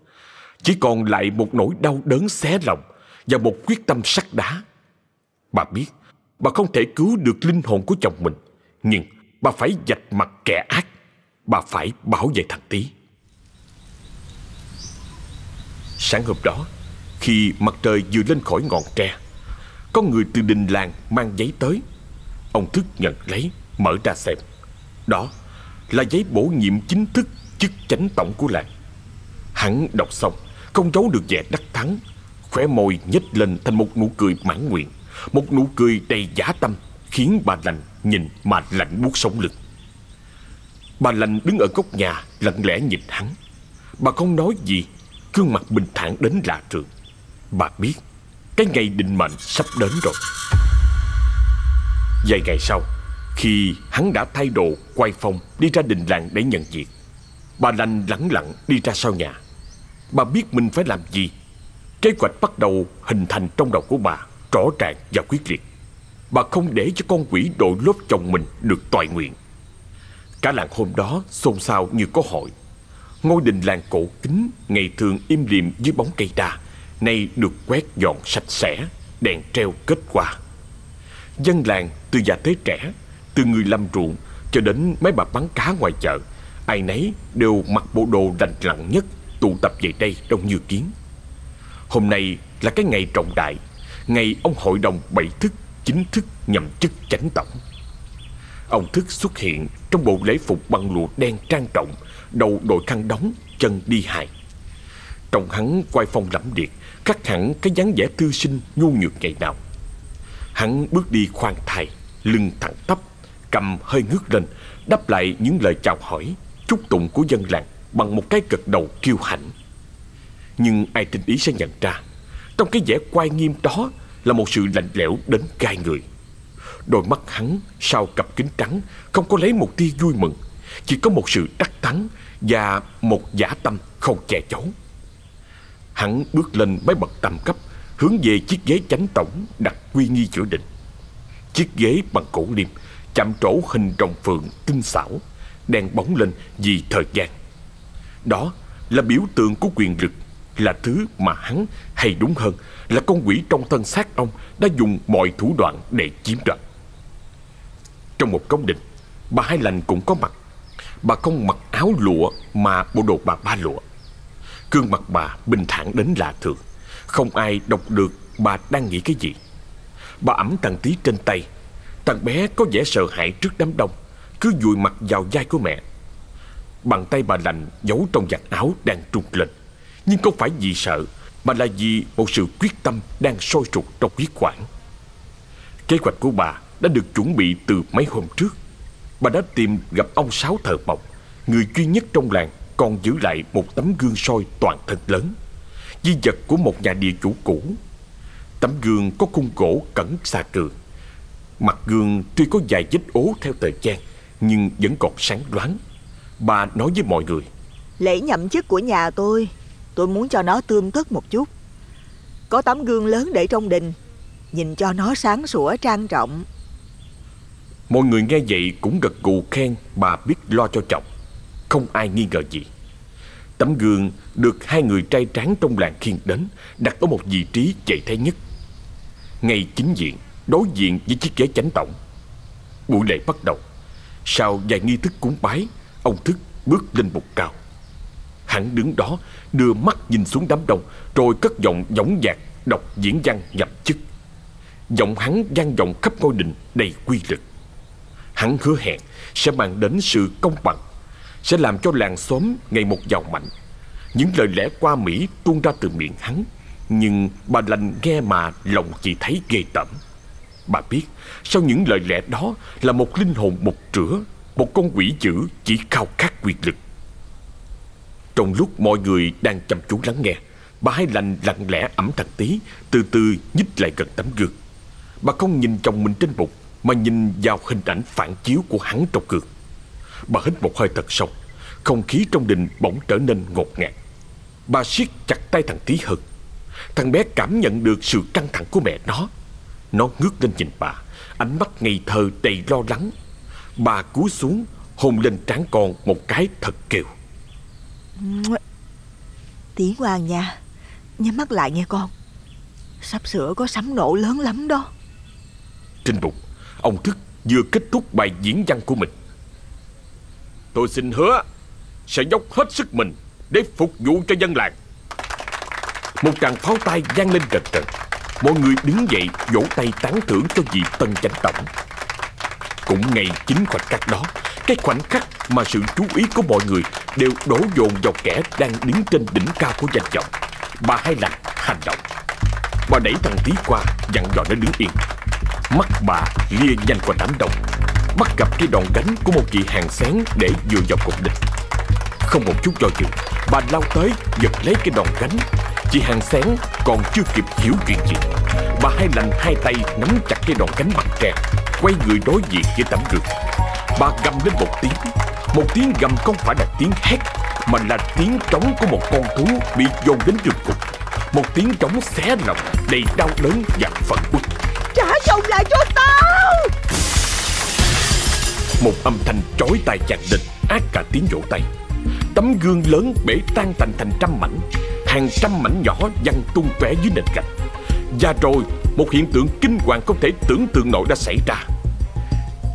[SPEAKER 1] Chỉ còn lại một nỗi đau đớn xé lòng và một quyết tâm sắt đá. Bà biết Bà không thể cứu được linh hồn của chồng mình. Nhưng bà phải dạch mặt kẻ ác. Bà phải bảo vệ thằng tí. Sáng hôm đó, Khi mặt trời vừa lên khỏi ngọn tre, Có người từ đình làng mang giấy tới. Ông Thức nhận lấy, Mở ra xem. Đó là giấy bổ nhiệm chính thức Chức chánh tổng của làng. Hắn đọc xong, Không giấu được vẻ đắc thắng, Khóe môi nhếch lên thành một nụ cười mãn nguyện. Một nụ cười đầy giả tâm Khiến bà lành nhìn mà lạnh buốt sống lưng. Bà lành đứng ở góc nhà, Lặng lẽ nhìn hắn. Bà không nói gì, Gương mặt bình thản đến lạ thường. Bà biết, Cái ngày định mệnh sắp đến rồi. Vài ngày sau, Khi hắn đã thay đồ, Quay phong đi ra đình làng để nhận việc, Bà lành lẳng lặng đi ra sau nhà. Bà biết mình phải làm gì. Kế hoạch bắt đầu hình thành trong đầu của bà rõ ràng và quyết liệt Bà không để cho con quỷ đội lốt chồng mình được toại nguyện. Cả làng hôm đó xôn xao như có hội. Ngôi đình làng cổ kính Ngày thường im lìm dưới bóng cây đa, Nay được quét dọn sạch sẽ, Đèn treo kết quả. Dân làng, từ già tới trẻ, Từ người làm ruộng Cho đến mấy bà bán cá ngoài chợ, Ai nấy đều mặc bộ đồ lành lặn nhất Tụ tập về đây đông như kiến. Hôm nay là cái ngày trọng đại Ngày ông hội đồng bảy thức, Chính thức nhậm chức chánh tổng. Ông thức xuất hiện Trong bộ lễ phục bằng lụa đen trang trọng, Đầu đội khăn đóng, Chân đi hài. Trong hắn quay phong lẫm liệt, Khắc hẳn cái dáng vẻ thư sinh nhu nhược ngày nào. Hắn bước đi khoan thai, Lưng thẳng tắp, Cầm hơi ngước lên, Đáp lại những lời chào hỏi, Chúc tụng của dân làng Bằng một cái cật đầu kiêu hãnh. Nhưng ai tin ý sẽ nhận ra, Trong cái vẻ quay nghiêm đó là một sự lạnh lẽo đến gai người. Đôi mắt hắn sau cặp kính trắng không có lấy một tia vui mừng, chỉ có một sự đắc thắng và một giả tâm không che giấu. Hắn bước lên mấy bậc tam cấp, hướng về chiếc ghế chánh tổng đặt quy nghi chữa định. Chiếc ghế bằng cổ liêm, chạm trổ hình rồng phượng tinh xảo, đèn bóng lên vì thời gian. Đó là biểu tượng của quyền lực là thứ mà hắn, hay đúng hơn là con quỷ trong thân xác ông đã dùng mọi thủ đoạn để chiếm đoạt. Trong một công đình, bà Hai Lành cũng có mặt. Bà không mặc áo lụa mà bộ đồ bà ba lụa. Cương mặt bà bình thản đến lạ thường, không ai đọc được bà đang nghĩ cái gì. Bà ẩm tàng tí trên tay, thằng bé có vẻ sợ hãi trước đám đông, cứ vùi mặt vào vai của mẹ. Bàn tay bà lành giấu trong giặt áo đang trùng lên. Nhưng không phải vì sợ, Mà là vì một sự quyết tâm đang sôi sục trong huyết quản. Kế hoạch của bà đã được chuẩn bị từ mấy hôm trước. Bà đã tìm gặp ông Sáu thờ Mộc, Người duy nhất trong làng, còn giữ lại một tấm gương soi toàn thân lớn, Di vật của một nhà địa chủ cũ. Tấm gương có khung gỗ cẩn xa cường Mặt gương tuy có vài vết ố theo thời gian, Nhưng vẫn còn sáng đoán Bà nói với mọi người,
[SPEAKER 2] Lễ nhậm chức của nhà tôi. Tôi muốn cho nó tương thức một chút. Có tấm gương lớn để trong đình, Nhìn cho nó sáng sủa trang trọng.
[SPEAKER 1] Mọi người nghe vậy cũng gật gù khen, Bà biết lo cho chồng. Không ai nghi ngờ gì. Tấm gương được hai người trai tráng trong làng khiêng đến, Đặt ở một vị trí chạy thế nhất. Ngay chính diện, Đối diện với chiếc ghế chánh tổng. Buổi lễ bắt đầu. Sau vài nghi thức cúng bái, Ông Thức bước lên bục cao. Hắn đứng đó, đưa mắt nhìn xuống đám đông, Rồi cất giọng dõng dạc Đọc diễn văn nhập chức. Giọng hắn vang vọng khắp ngôi đình đầy quy lực. Hắn hứa hẹn sẽ mang đến sự công bằng, Sẽ làm cho làng xóm ngày một giàu mạnh. Những lời lẽ qua Mỹ tuôn ra từ miệng hắn, Nhưng bà lành nghe mà lòng chỉ thấy ghê tẩm Bà biết, sau những lời lẽ đó là một linh hồn mục rửa, Một con quỷ dữ chỉ khao khát quyền lực. Trong lúc mọi người đang chăm chú lắng nghe, Bà Hai Lành lặng lẽ ẩm thật tí, Từ từ nhích lại gần tấm gương. Bà không nhìn chồng mình trên bụng Mà nhìn vào hình ảnh phản chiếu của hắn trong gương. Bà hít một hơi thật sâu, Không khí trong đình bỗng trở nên ngột ngạt. Bà siết chặt tay thằng tí hơn Thằng bé cảm nhận được sự căng thẳng của mẹ nó. Nó ngước lên nhìn bà, Ánh mắt ngây thơ đầy lo lắng. Bà cúi xuống, hôn lên trán con một cái thật kiều
[SPEAKER 2] Tiến Hoàng nha, Nhắm mắt lại nghe con. Sắp sửa có sấm nổ lớn lắm đó.
[SPEAKER 1] Trinh Bục Ông Thức vừa kết thúc bài diễn văn của mình. Tôi xin hứa Sẽ dốc hết sức mình Để phục vụ cho dân làng. Một tràng pháo tay vang lên gần gần Mọi người đứng dậy, vỗ tay tán thưởng cho vị tân chánh tổng. Cũng ngay chính khoảnh khắc đó. Cái khoảnh khắc mà sự chú ý của mọi người Đều đổ dồn vào kẻ đang đứng trên đỉnh cao của danh vọng. Bà hai lành hành động. Bà đẩy thằng tí qua, Dặn dò nó đứng yên. Mắt bà lia nhanh qua đám đông, Bắt gặp cái đòn gánh của một chị hàng xén Để vừa dọc cục địch. Không một chút do dự, Bà lao tới, giật lấy cái đòn gánh. Chị hàng xén còn chưa kịp hiểu chuyện gì. Bà hai lành hai tay nắm chặt cái đòn gánh bằng tre quay người đối diện với tấm gương. Bà gầm lên một tiếng. Một tiếng gầm không phải là tiếng hét Mà là tiếng trống của một con thú bị dồn đến đường cục Một tiếng trống xé lòng đầy đau đớn và phẫn uất.
[SPEAKER 3] Trả chồng lại cho tao!
[SPEAKER 1] Một âm thanh trói tai chặt đình ác cả tiếng vỗ tay. Tấm gương lớn bể tan tành thành trăm mảnh. Hàng trăm mảnh nhỏ văng tung tóe dưới nền gạch. Và rồi một hiện tượng kinh hoàng không thể tưởng tượng nổi đã xảy ra.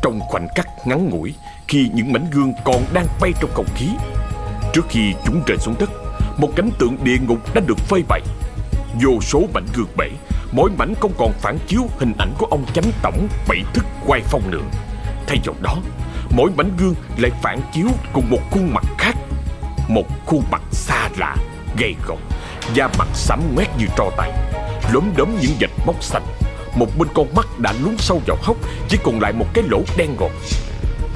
[SPEAKER 1] Trong khoảnh khắc ngắn ngủi Khi những mảnh gương còn đang bay trong không khí Trước khi chúng rơi xuống đất Một cảnh tượng địa ngục đã được phơi bày. Vô số mảnh gương bể Mỗi mảnh không còn phản chiếu hình ảnh của ông chánh tổng Bảy thức quay phong nữa. Thay vào đó Mỗi mảnh gương lại phản chiếu cùng một khuôn mặt khác Một khuôn mặt xa lạ, gầy gò da mặt xám ngoét như tro tàn Lốm đốm những vệt móc xanh. Một bên con mắt đã lún sâu vào hốc, Chỉ còn lại một cái lỗ đen ngọt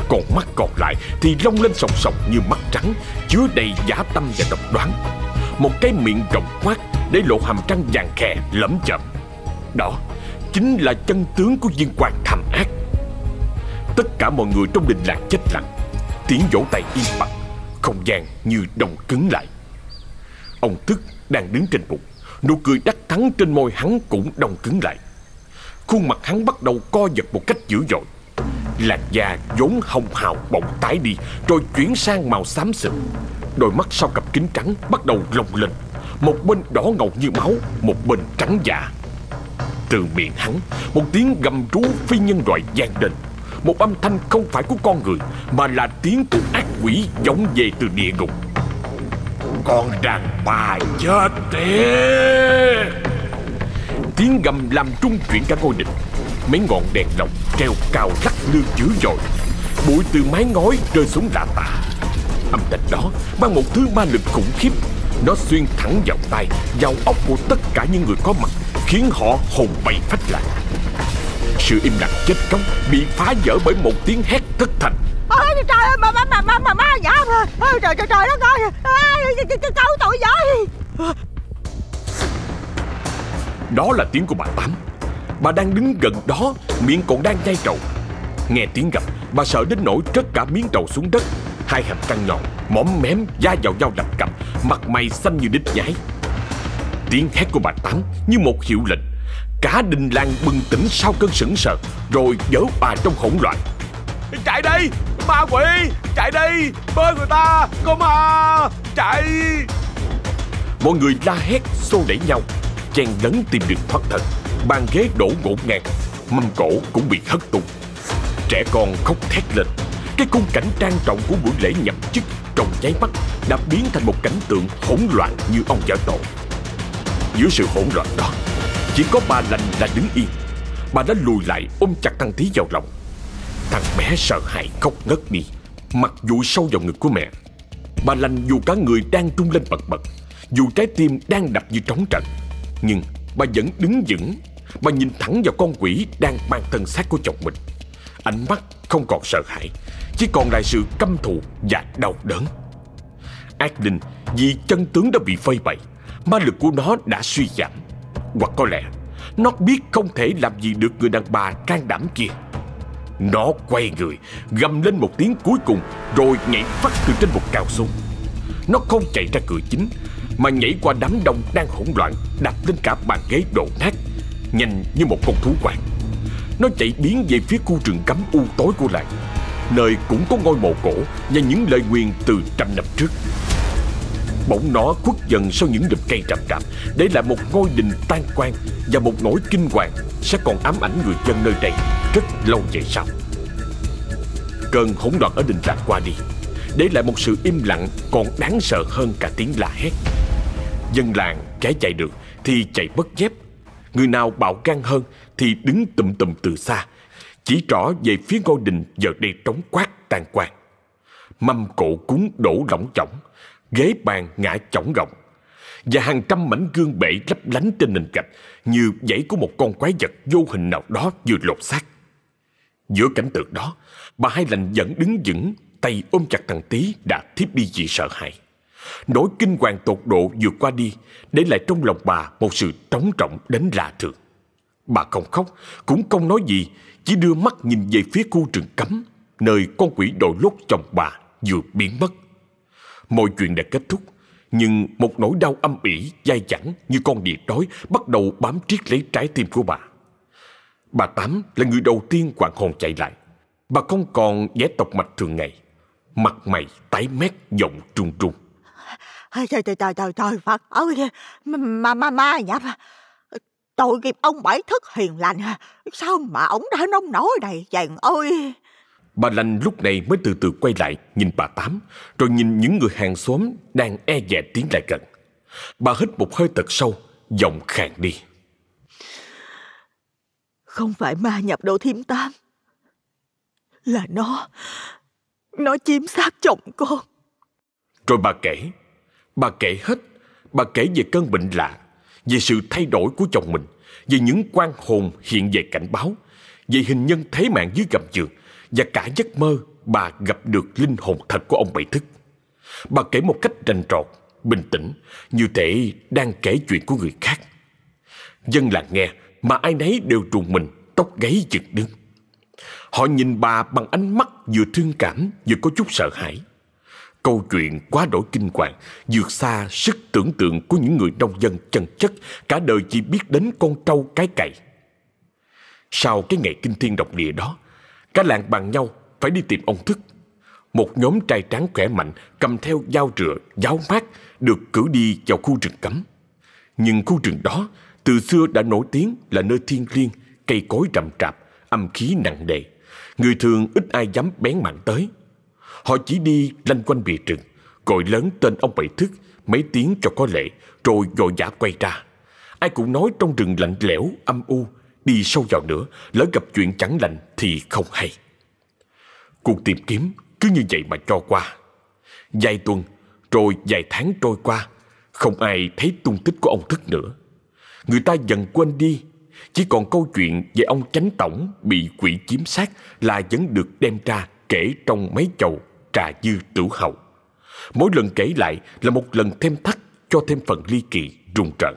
[SPEAKER 1] Còn mắt còn lại thì long lên sọc sọc như mắt trắng, Chứa đầy giả tâm và độc đoán. Một cái miệng rộng quát để lộ hàm răng vàng khè, lẫm chậm. Đó chính là chân tướng của viên quan thầm ác. Tất cả mọi người trong đình làng chết lặng. Tiếng vỗ tay im bặt, Không gian như đông cứng lại. Ông Tức đang đứng trên bụng. Nụ cười đắc thắng trên môi hắn cũng đông cứng lại. Khuôn mặt hắn bắt đầu co giật một cách dữ dội. Làn da vốn hồng hào bỗng tái đi, Rồi chuyển sang màu xám xịt. Đôi mắt sau cặp kính trắng bắt đầu lồng lên Một bên đỏ ngầu như máu, Một bên trắng dạ Từ miệng hắn, Một tiếng gầm rú phi nhân loại gian lên. Một âm thanh không phải của con người, Mà là tiếng của ác quỷ giống về từ địa ngục con đàn bà chết tiệt Tiếng gầm làm trung chuyển cả ngôi đình Mấy ngọn đèn lồng treo cao lắc lư dữ dội. Bụi từ mái ngói rơi xuống lạ tả Âm thanh đó mang một thứ ma lực khủng khiếp. Nó xuyên thẳng vào tay, vào óc của tất cả những người có mặt Khiến họ hồn bay phách lạc. Sự im lặng chết chóc bị phá vỡ bởi một tiếng hét thất thành
[SPEAKER 3] ôi, trời ơi, mà mà mà mà mà má dạ ôi, trời trời trời đất ơi. Câu tội vậy
[SPEAKER 1] đó là tiếng của bà tám. Bà đang đứng gần đó, miệng còn đang nhai trầu. Nghe tiếng gặp, bà sợ đến nỗi trất cả miếng trầu xuống đất. Hai hàm căng nhọn, mõm mém, da vào dao đập cặp mặt mày xanh như đít nhái. Tiếng hét của bà tám như một hiệu lệnh. Cả đình làng bừng tỉnh sau cơn sững sờ, rồi dở bà trong hỗn loạn. Chạy đây! ma quỷ, chạy đi bơi người ta, có ma, chạy. Mọi người la hét, xô đẩy nhau, chen lấn tìm đường thoát thân. Bàn ghế đổ ngổn ngang, mâm cổ cũng bị hất tung. Trẻ con khóc thét lên. Cái khung cảnh trang trọng của buổi lễ nhậm chức trong cháy mắt đã biến thành một cảnh tượng hỗn loạn như ông vợ tổ. Giữa sự hỗn loạn đó, chỉ có bà lành là đứng yên. Bà đã lùi lại ôm chặt thằng tí vào lòng. Thằng bé sợ hãi khóc ngất đi. Mặt vụi sâu vào ngực của mẹ, Bà lành dù cả người đang trung lên bật bật, Dù trái tim đang đập như trống trận, Nhưng bà vẫn đứng vững. Bà nhìn thẳng vào con quỷ đang mang thân xác của chồng mình. Ánh mắt không còn sợ hãi, Chỉ còn lại sự căm thù và đau đớn. Ác linh vì chân tướng đã bị phơi bày, Ma lực của nó đã suy giảm. Hoặc có lẽ Nó biết không thể làm gì được người đàn bà can đảm kia. Nó quay người, Gầm lên một tiếng cuối cùng, Rồi nhảy phát từ trên một cao su. Nó không chạy ra cửa chính, Mà nhảy qua đám đông đang hỗn loạn, Đạp lên cả bàn ghế đổ nát, Nhanh như một con thú quạng. Nó chạy biến về phía khu rừng cấm u tối của làng, Nơi cũng có ngôi mộ cổ Và những lời nguyền từ trăm năm trước. Bỗng nó khuất dần sau những lùm cây rậm rạp, Để lại một ngôi đình tan quang Và một nỗi kinh hoàng Sẽ còn ám ảnh người dân nơi đây rất lâu về sau. Cơn hỗn loạn ở đình làng qua đi, Để lại một sự im lặng còn đáng sợ hơn cả tiếng la hét. Dân làng trái chạy được thì chạy bất dép, Người nào bạo gan hơn thì đứng tụm tụm từ xa, Chỉ rõ về phía ngôi đình giờ đây trống quát tan quang Mâm cổ cúng đổ lỏng chỏng, Ghế bàn ngã chỏng rộng, Và hàng trăm mảnh gương bể lấp lánh trên nền gạch Như dãy của một con quái vật vô hình nào đó vừa lột xác. Giữa cảnh tượng đó, bà Hai Lành vẫn đứng vững, tay ôm chặt thằng tí đã thiếp đi vì sợ hãi. Nỗi kinh hoàng tột độ vượt qua đi, để lại trong lòng bà một sự trống trọng đến lạ thường. Bà không khóc, cũng không nói gì, chỉ đưa mắt nhìn về phía khu rừng cấm, nơi con quỷ đội lốt chồng bà vừa biến mất. Mọi chuyện đã kết thúc, nhưng một nỗi đau âm ỉ, dai dẳng như con đỉa đói bắt đầu bám triết lấy trái tim của bà. Bà Tám là người đầu tiên hoàng hồn chạy lại. Bà không còn vẻ tộc mạch thường ngày. Mặt mày tái mét giọng trung trung.
[SPEAKER 3] trời trời trời trời thôi Phật ơi, ma, ma, ma nhập. Tội nghiệp ông bảy thức hiền lành, sao mà ông đã nông nổi này chàng ơi.
[SPEAKER 1] Bà lành lúc này mới từ từ quay lại nhìn bà Tám, rồi nhìn những người hàng xóm đang e dè tiến lại gần. Bà hít một hơi thật sâu, giọng khàn đi.
[SPEAKER 2] Không phải ma nhập đồ thiêm tam. Là nó. Nó chiếm xác chồng con
[SPEAKER 1] Rồi bà kể. Bà kể hết. Bà kể về cơn bệnh lạ, Về sự thay đổi của chồng mình, Về những quan hồn hiện về cảnh báo, Về hình nhân thế mạng dưới gầm giường, Và cả giấc mơ bà gặp được linh hồn thật của ông Bảy Thức. Bà kể một cách rành rọt, bình tĩnh, Như thể đang kể chuyện của người khác. Dân làng nghe mà ai nấy đều trùng mình, tóc gáy dựng đứng. Họ nhìn bà bằng ánh mắt vừa thương cảm vừa có chút sợ hãi. Câu chuyện quá đổi kinh hoàng, vượt xa sức tưởng tượng của những người nông dân chân chất, cả đời chỉ biết đến con trâu cái cày. Sau cái ngày kinh thiên độc địa đó, cả làng bàn nhau phải đi tìm ông Thức. Một nhóm trai tráng khỏe mạnh cầm theo dao rựa, giáo mát được cử đi vào khu rừng cấm. Nhưng khu rừng đó từ xưa đã nổi tiếng là nơi thiên liêng, cây cối rậm rạp, âm khí nặng nề. Người thường ít ai dám bén mảng tới. Họ chỉ đi lanh quanh bìa rừng, gọi lớn tên ông bảy thức, mấy tiếng cho có lệ, rồi dội vã quay ra. Ai cũng nói trong rừng lạnh lẽo, âm u, đi sâu vào nữa, lỡ gặp chuyện chẳng lành thì không hay. Cuộc tìm kiếm cứ như vậy mà cho qua. Vài tuần, rồi vài tháng trôi qua, không ai thấy tung tích của ông Thức nữa người ta dần quên đi Chỉ còn câu chuyện về ông chánh tổng bị quỷ chiếm sát là vẫn được đem ra kể trong mấy chầu trà dư tử hậu. Mỗi lần kể lại là một lần thêm thắt cho thêm phần ly kỳ rùng rợn.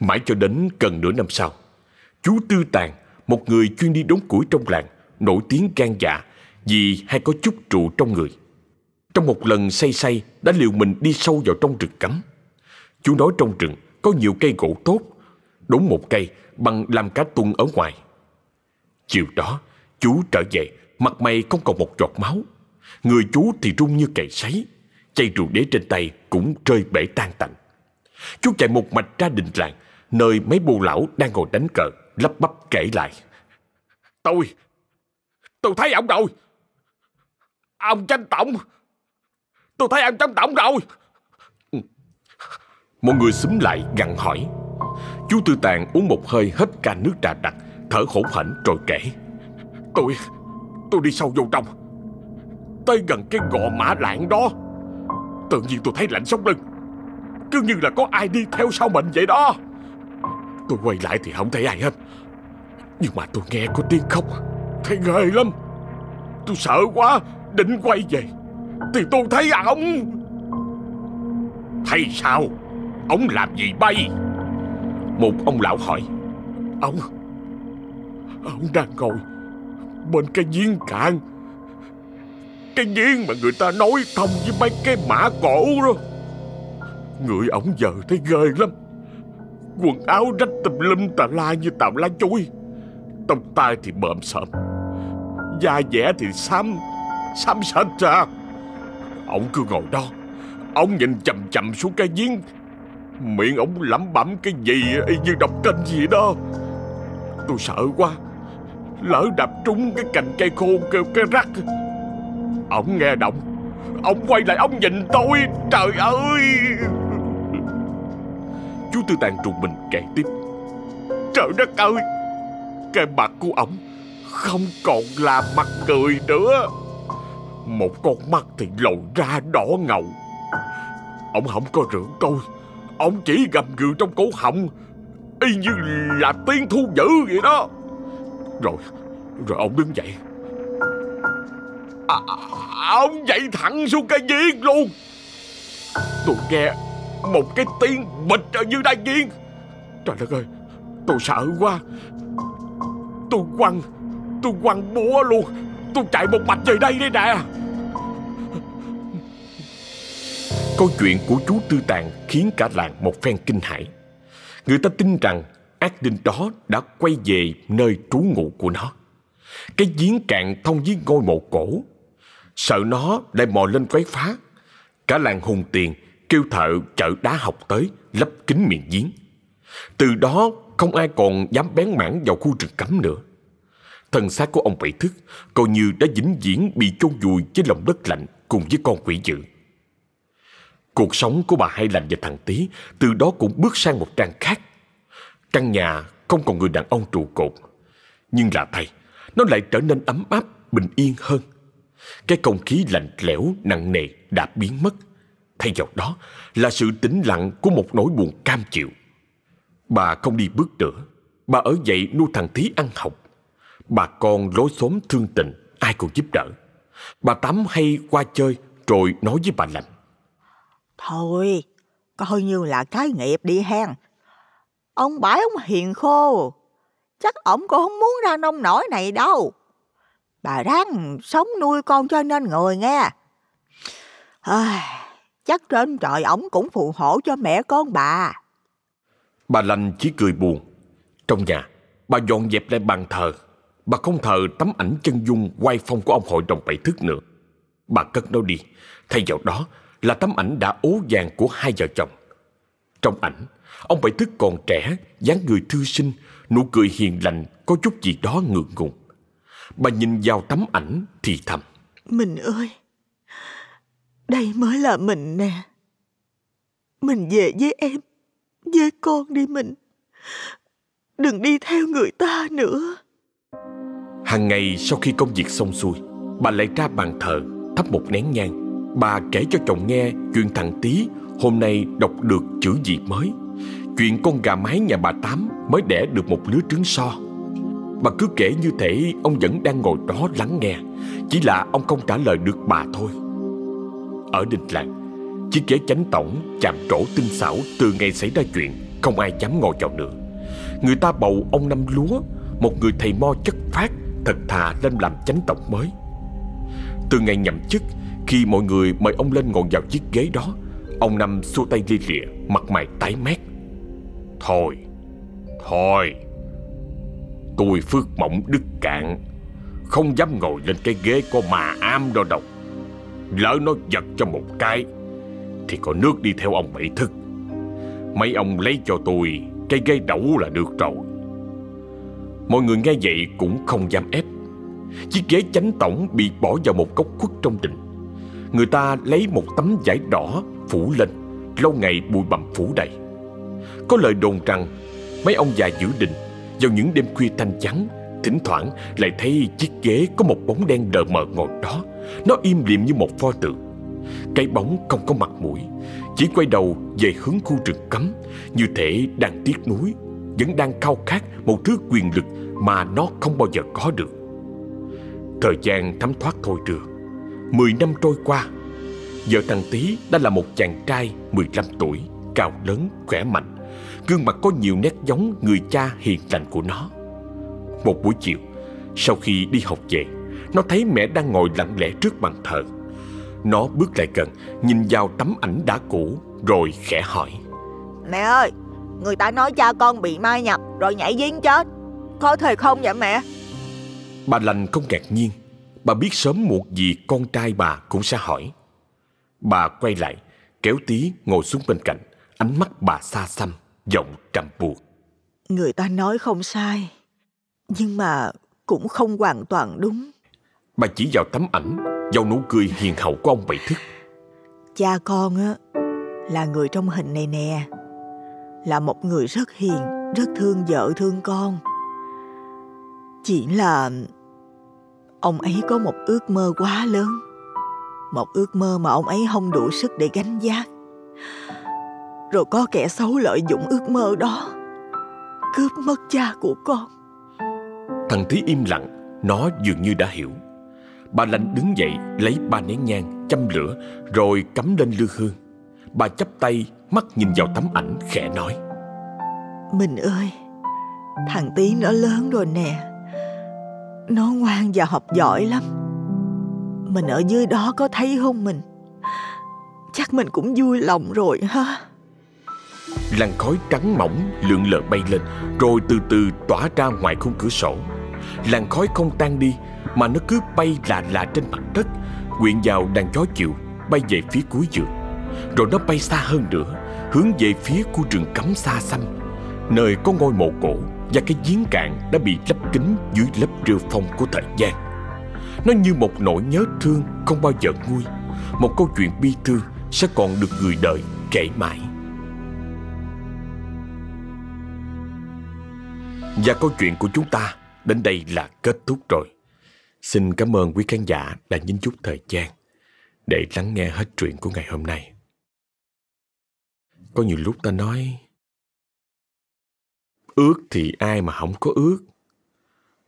[SPEAKER 1] Mãi cho đến gần nửa năm sau, chú Tư Tàng một người chuyên đi đốn củi trong làng, nổi tiếng gan dạ vì hay có chút trụ trong người. Trong một lần say say đã liều mình đi sâu vào trong rừng cấm. Chú nói trong rừng có nhiều cây gỗ tốt, đúng một cây bằng làm cá tuân ở ngoài. Chiều đó, chú trở về, mặt mày không còn một giọt máu. Người chú thì rung như cày sấy, chai rượu đế trên tay cũng rơi bể tan tành. Chú chạy một mạch ra đình làng, nơi mấy bù lão đang ngồi đánh cờ, lắp bắp kể lại. Tôi, tôi thấy ông rồi. Ông tranh tổng, tôi thấy ông tranh tổng rồi. Mọi người xúm lại gằn hỏi. Chú Tư Tàng uống một hơi hết ca nước trà đặc, Thở khổ hển rồi kể. Tôi Tôi đi sâu vô trong. Tới gần cái gò mã lạng đó, Tự nhiên tôi thấy lạnh sống lưng. Cứ như là có ai đi theo sau mình vậy đó. Tôi quay lại thì không thấy ai hết. Nhưng mà tôi nghe có tiếng khóc. Thấy ghê lắm. Tôi sợ quá, Định quay về. Thì tôi thấy ổng Thấy sao? Ông làm gì bay? Một ông lão hỏi. Ông Ông đang ngồi Bên cái giếng cạn. Cái giếng mà người ta nói thông với mấy cái mã cổ đó. Người ông giờ thấy ghê lắm. Quần áo rách tùm lum tà la như tàu lá chuối. Tông tai thì bợm sợm. Da dẻ thì xám Xám sệt ra. Ông cứ ngồi đó. Ông nhìn chầm chầm xuống cái giếng. Miệng ông lẩm bẩm cái gì Y như đọc kinh gì đó. Tôi sợ quá. Lỡ đạp trúng cái cành cây khô kêu cái rắc Ông nghe động. Ông quay lại, ông nhìn tôi. Trời ơi! Chú Tư Tàn trùng mình kể tiếp. Trời đất ơi! Cái mặt của ông Không còn là mặt cười nữa. Một con mắt thì lộ ra đỏ ngầu. Ông không có rượu tôi Ông chỉ gầm gừ trong cổ họng Y như là tiếng thu dữ vậy đó. Rồi Rồi ông đứng dậy. À, Ông dậy thẳng xuống cái giếng luôn. Tôi nghe Một cái tiếng bịch ở dưới đại giếng. Trời đất ơi Tôi sợ quá. Tôi quăng Tôi quăng búa luôn. Tôi chạy một mạch về đây đây nè. Câu chuyện của chú Tư Tàng khiến cả làng một phen kinh hãi. Người ta tin rằng ác linh đó đã quay về nơi trú ngụ của nó. Cái giếng cạn thông với ngôi mộ cổ. Sợ nó lại mò lên quấy phá. Cả làng hùng tiền kêu thợ chợ đá học tới, lấp kín miệng giếng. Từ đó không ai còn dám bén mảng vào khu rừng cấm nữa. Thần xác của ông Bảy Thức coi như đã vĩnh viễn bị chôn vùi với lòng đất lạnh cùng với con quỷ dữ. Cuộc sống của bà Hai Lành và thằng tí từ đó cũng bước sang một trang khác. Căn nhà không còn người đàn ông trụ cột. Nhưng là thay, nó lại trở nên ấm áp, bình yên hơn. Cái không khí lạnh lẽo, nặng nề đã biến mất. Thay vào đó là sự tĩnh lặng của một nỗi buồn cam chịu. Bà không đi bước nữa. Bà ở dậy nuôi thằng tí ăn học. Bà con lối xóm thương tình, ai còn giúp đỡ. Bà tắm hay qua chơi rồi nói với bà Lành.
[SPEAKER 3] Thôi, coi như là cái nghiệp đi hen. Ông bãi ông hiền khô, chắc ổng cũng không muốn ra nông nổi này đâu. Bà ráng sống nuôi con cho nên người nghe. À, chắc trên trời ổng cũng phù hộ cho mẹ con bà.
[SPEAKER 1] Bà lành chỉ cười buồn. Trong nhà, bà dọn dẹp lại bàn thờ. Bà không thờ tấm ảnh chân dung quay phong của ông hội đồng bảy thức nữa. Bà cất nó đi. Thay vào đó, là tấm ảnh đã ố vàng của hai vợ chồng. Trong ảnh, ông bảy thức còn trẻ, dáng người thư sinh, nụ cười hiền lành, có chút gì đó ngượng ngùng. Bà nhìn vào tấm ảnh thì thầm.
[SPEAKER 2] Mình ơi, đây mới là mình nè. Mình về với em, với con đi mình. Đừng đi theo người ta nữa.
[SPEAKER 1] Hàng ngày sau khi công việc xong xuôi, bà lại ra bàn thờ thắp một nén nhang bà kể cho chồng nghe chuyện thằng tí hôm nay đọc được chữ gì mới. Chuyện con gà mái nhà bà Tám mới đẻ được một lứa trứng so. Bà cứ kể như thể ông vẫn đang ngồi đó lắng nghe, chỉ là ông không trả lời được bà thôi. Ở đình làng, chiếc ghế chánh tổng chạm trổ tinh xảo từ ngày xảy ra chuyện, không ai dám ngồi vào nữa. Người ta bầu ông Năm Lúa, một người thầy mo chất phát, thật thà lên làm chánh tổng mới. Từ ngày nhậm chức, khi mọi người mời ông lên ngồi vào chiếc ghế đó, Ông Năm xua tay lia lịa, Mặt mày tái mét. Thôi Thôi. Tôi phước mỏng đức cạn. Không dám ngồi lên cái ghế có mà am đó đâu. Lỡ nó giật cho một cái, Thì có nước đi theo ông bảy thức. Mấy ông lấy cho tôi Cái ghế đẩu là được rồi. Mọi người nghe vậy cũng không dám ép. Chiếc ghế chánh tổng bị bỏ vào một góc khuất trong đình người ta lấy một tấm vải đỏ phủ lên, lâu ngày bụi bặm phủ đầy. Có lời đồn rằng mấy ông già giữ đình vào những đêm khuya thanh trắng, thỉnh thoảng lại thấy chiếc ghế có một bóng đen đờ mờ ngồi đó, nó im lìm như một pho tượng. Cái bóng không có mặt mũi, chỉ quay đầu về hướng khu rừng cấm, như thể đang tiếc nuối, vẫn đang khao khát một thứ quyền lực mà nó không bao giờ có được. Thời gian thấm thoát thôi trường 10 năm trôi qua Vợ thằng Tý đã là một chàng trai 15 tuổi Cao lớn, khỏe mạnh. Gương mặt có nhiều nét giống người cha hiền lành của nó. Một buổi chiều Sau khi đi học về Nó thấy mẹ đang ngồi lặng lẽ trước bàn thờ. Nó bước lại gần Nhìn vào tấm ảnh đã cũ Rồi khẽ hỏi.
[SPEAKER 3] Mẹ ơi Người ta nói cha con bị ma nhập Rồi nhảy giếng chết. Có thể không vậy mẹ?
[SPEAKER 1] Bà lành không ngạc nhiên Bà biết sớm muộn gì con trai bà cũng sẽ hỏi. Bà quay lại, kéo tí ngồi xuống bên cạnh, ánh mắt bà xa xăm, giọng trầm buộc.
[SPEAKER 2] Người ta nói không sai, nhưng mà cũng không hoàn toàn đúng.
[SPEAKER 1] Bà chỉ vào tấm ảnh, vào nụ cười hiền hậu của ông Bảy Thức.
[SPEAKER 2] Cha con á, là người trong hình này nè, là một người rất hiền, rất thương vợ thương con. Chỉ là ông ấy có một ước mơ quá lớn. Một ước mơ mà ông ấy không đủ sức để gánh vác. Rồi có kẻ xấu lợi dụng ước mơ đó cướp mất cha của con.
[SPEAKER 1] Thằng thí im lặng nó dường như đã hiểu. Bà lành đứng dậy lấy ba nén nhang châm lửa rồi cắm lên lư hương. Bà chắp tay mắt nhìn vào tấm ảnh khẽ nói.
[SPEAKER 2] Mình ơi thằng tí nó lớn rồi nè. Nó ngoan và học giỏi lắm. Mình ở dưới đó có thấy không mình? Chắc mình cũng vui lòng rồi ha.
[SPEAKER 1] Làn khói trắng mỏng lượn lờ bay lên Rồi từ từ tỏa ra ngoài khung cửa sổ. Làn khói không tan đi Mà nó cứ bay lạ lạ trên mặt đất Quyện vào đàn gió chịu, Bay về phía cuối giường. Rồi nó bay xa hơn nữa Hướng về phía khu rừng cấm xa xăm Nơi có ngôi mộ cổ. Và cái giếng cạn đã bị lấp kín dưới lớp rêu phong của thời gian. Nó như một nỗi nhớ thương không bao giờ nguôi. Một câu chuyện bi thương sẽ còn được người đời kể mãi. Và câu chuyện của chúng ta đến đây là kết thúc rồi. Xin cảm ơn quý khán giả đã nhín chút thời gian để lắng nghe hết chuyện của ngày hôm nay. Có nhiều lúc ta nói Ước thì ai mà không có ước.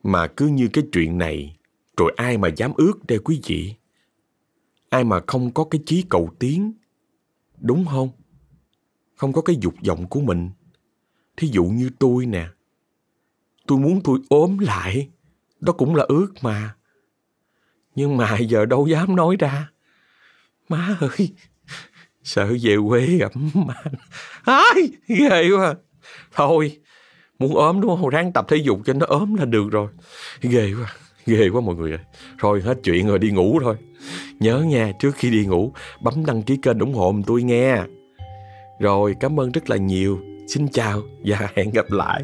[SPEAKER 1] Mà cứ như cái chuyện này, rồi ai mà dám ước đây quý vị? Ai mà không có cái chí cầu tiến, đúng không? Không có cái dục vọng của mình. Thí dụ như tôi nè, tôi muốn tôi ốm lại, đó cũng là ước mà. Nhưng mà giờ đâu dám nói ra. Má ơi, sợ về quê ẩm má, Ai, ghê quá. Thôi, muốn ốm, đúng không? Ráng tập thể dục cho nó ốm là được rồi. Ghê quá ghê quá mọi người ơi. Thôi, hết chuyện rồi, đi ngủ thôi. Nhớ nha, trước khi đi ngủ, bấm đăng ký kênh ủng hộ mình tôi nghe rồi, cảm ơn rất là nhiều. Xin chào và hẹn gặp lại.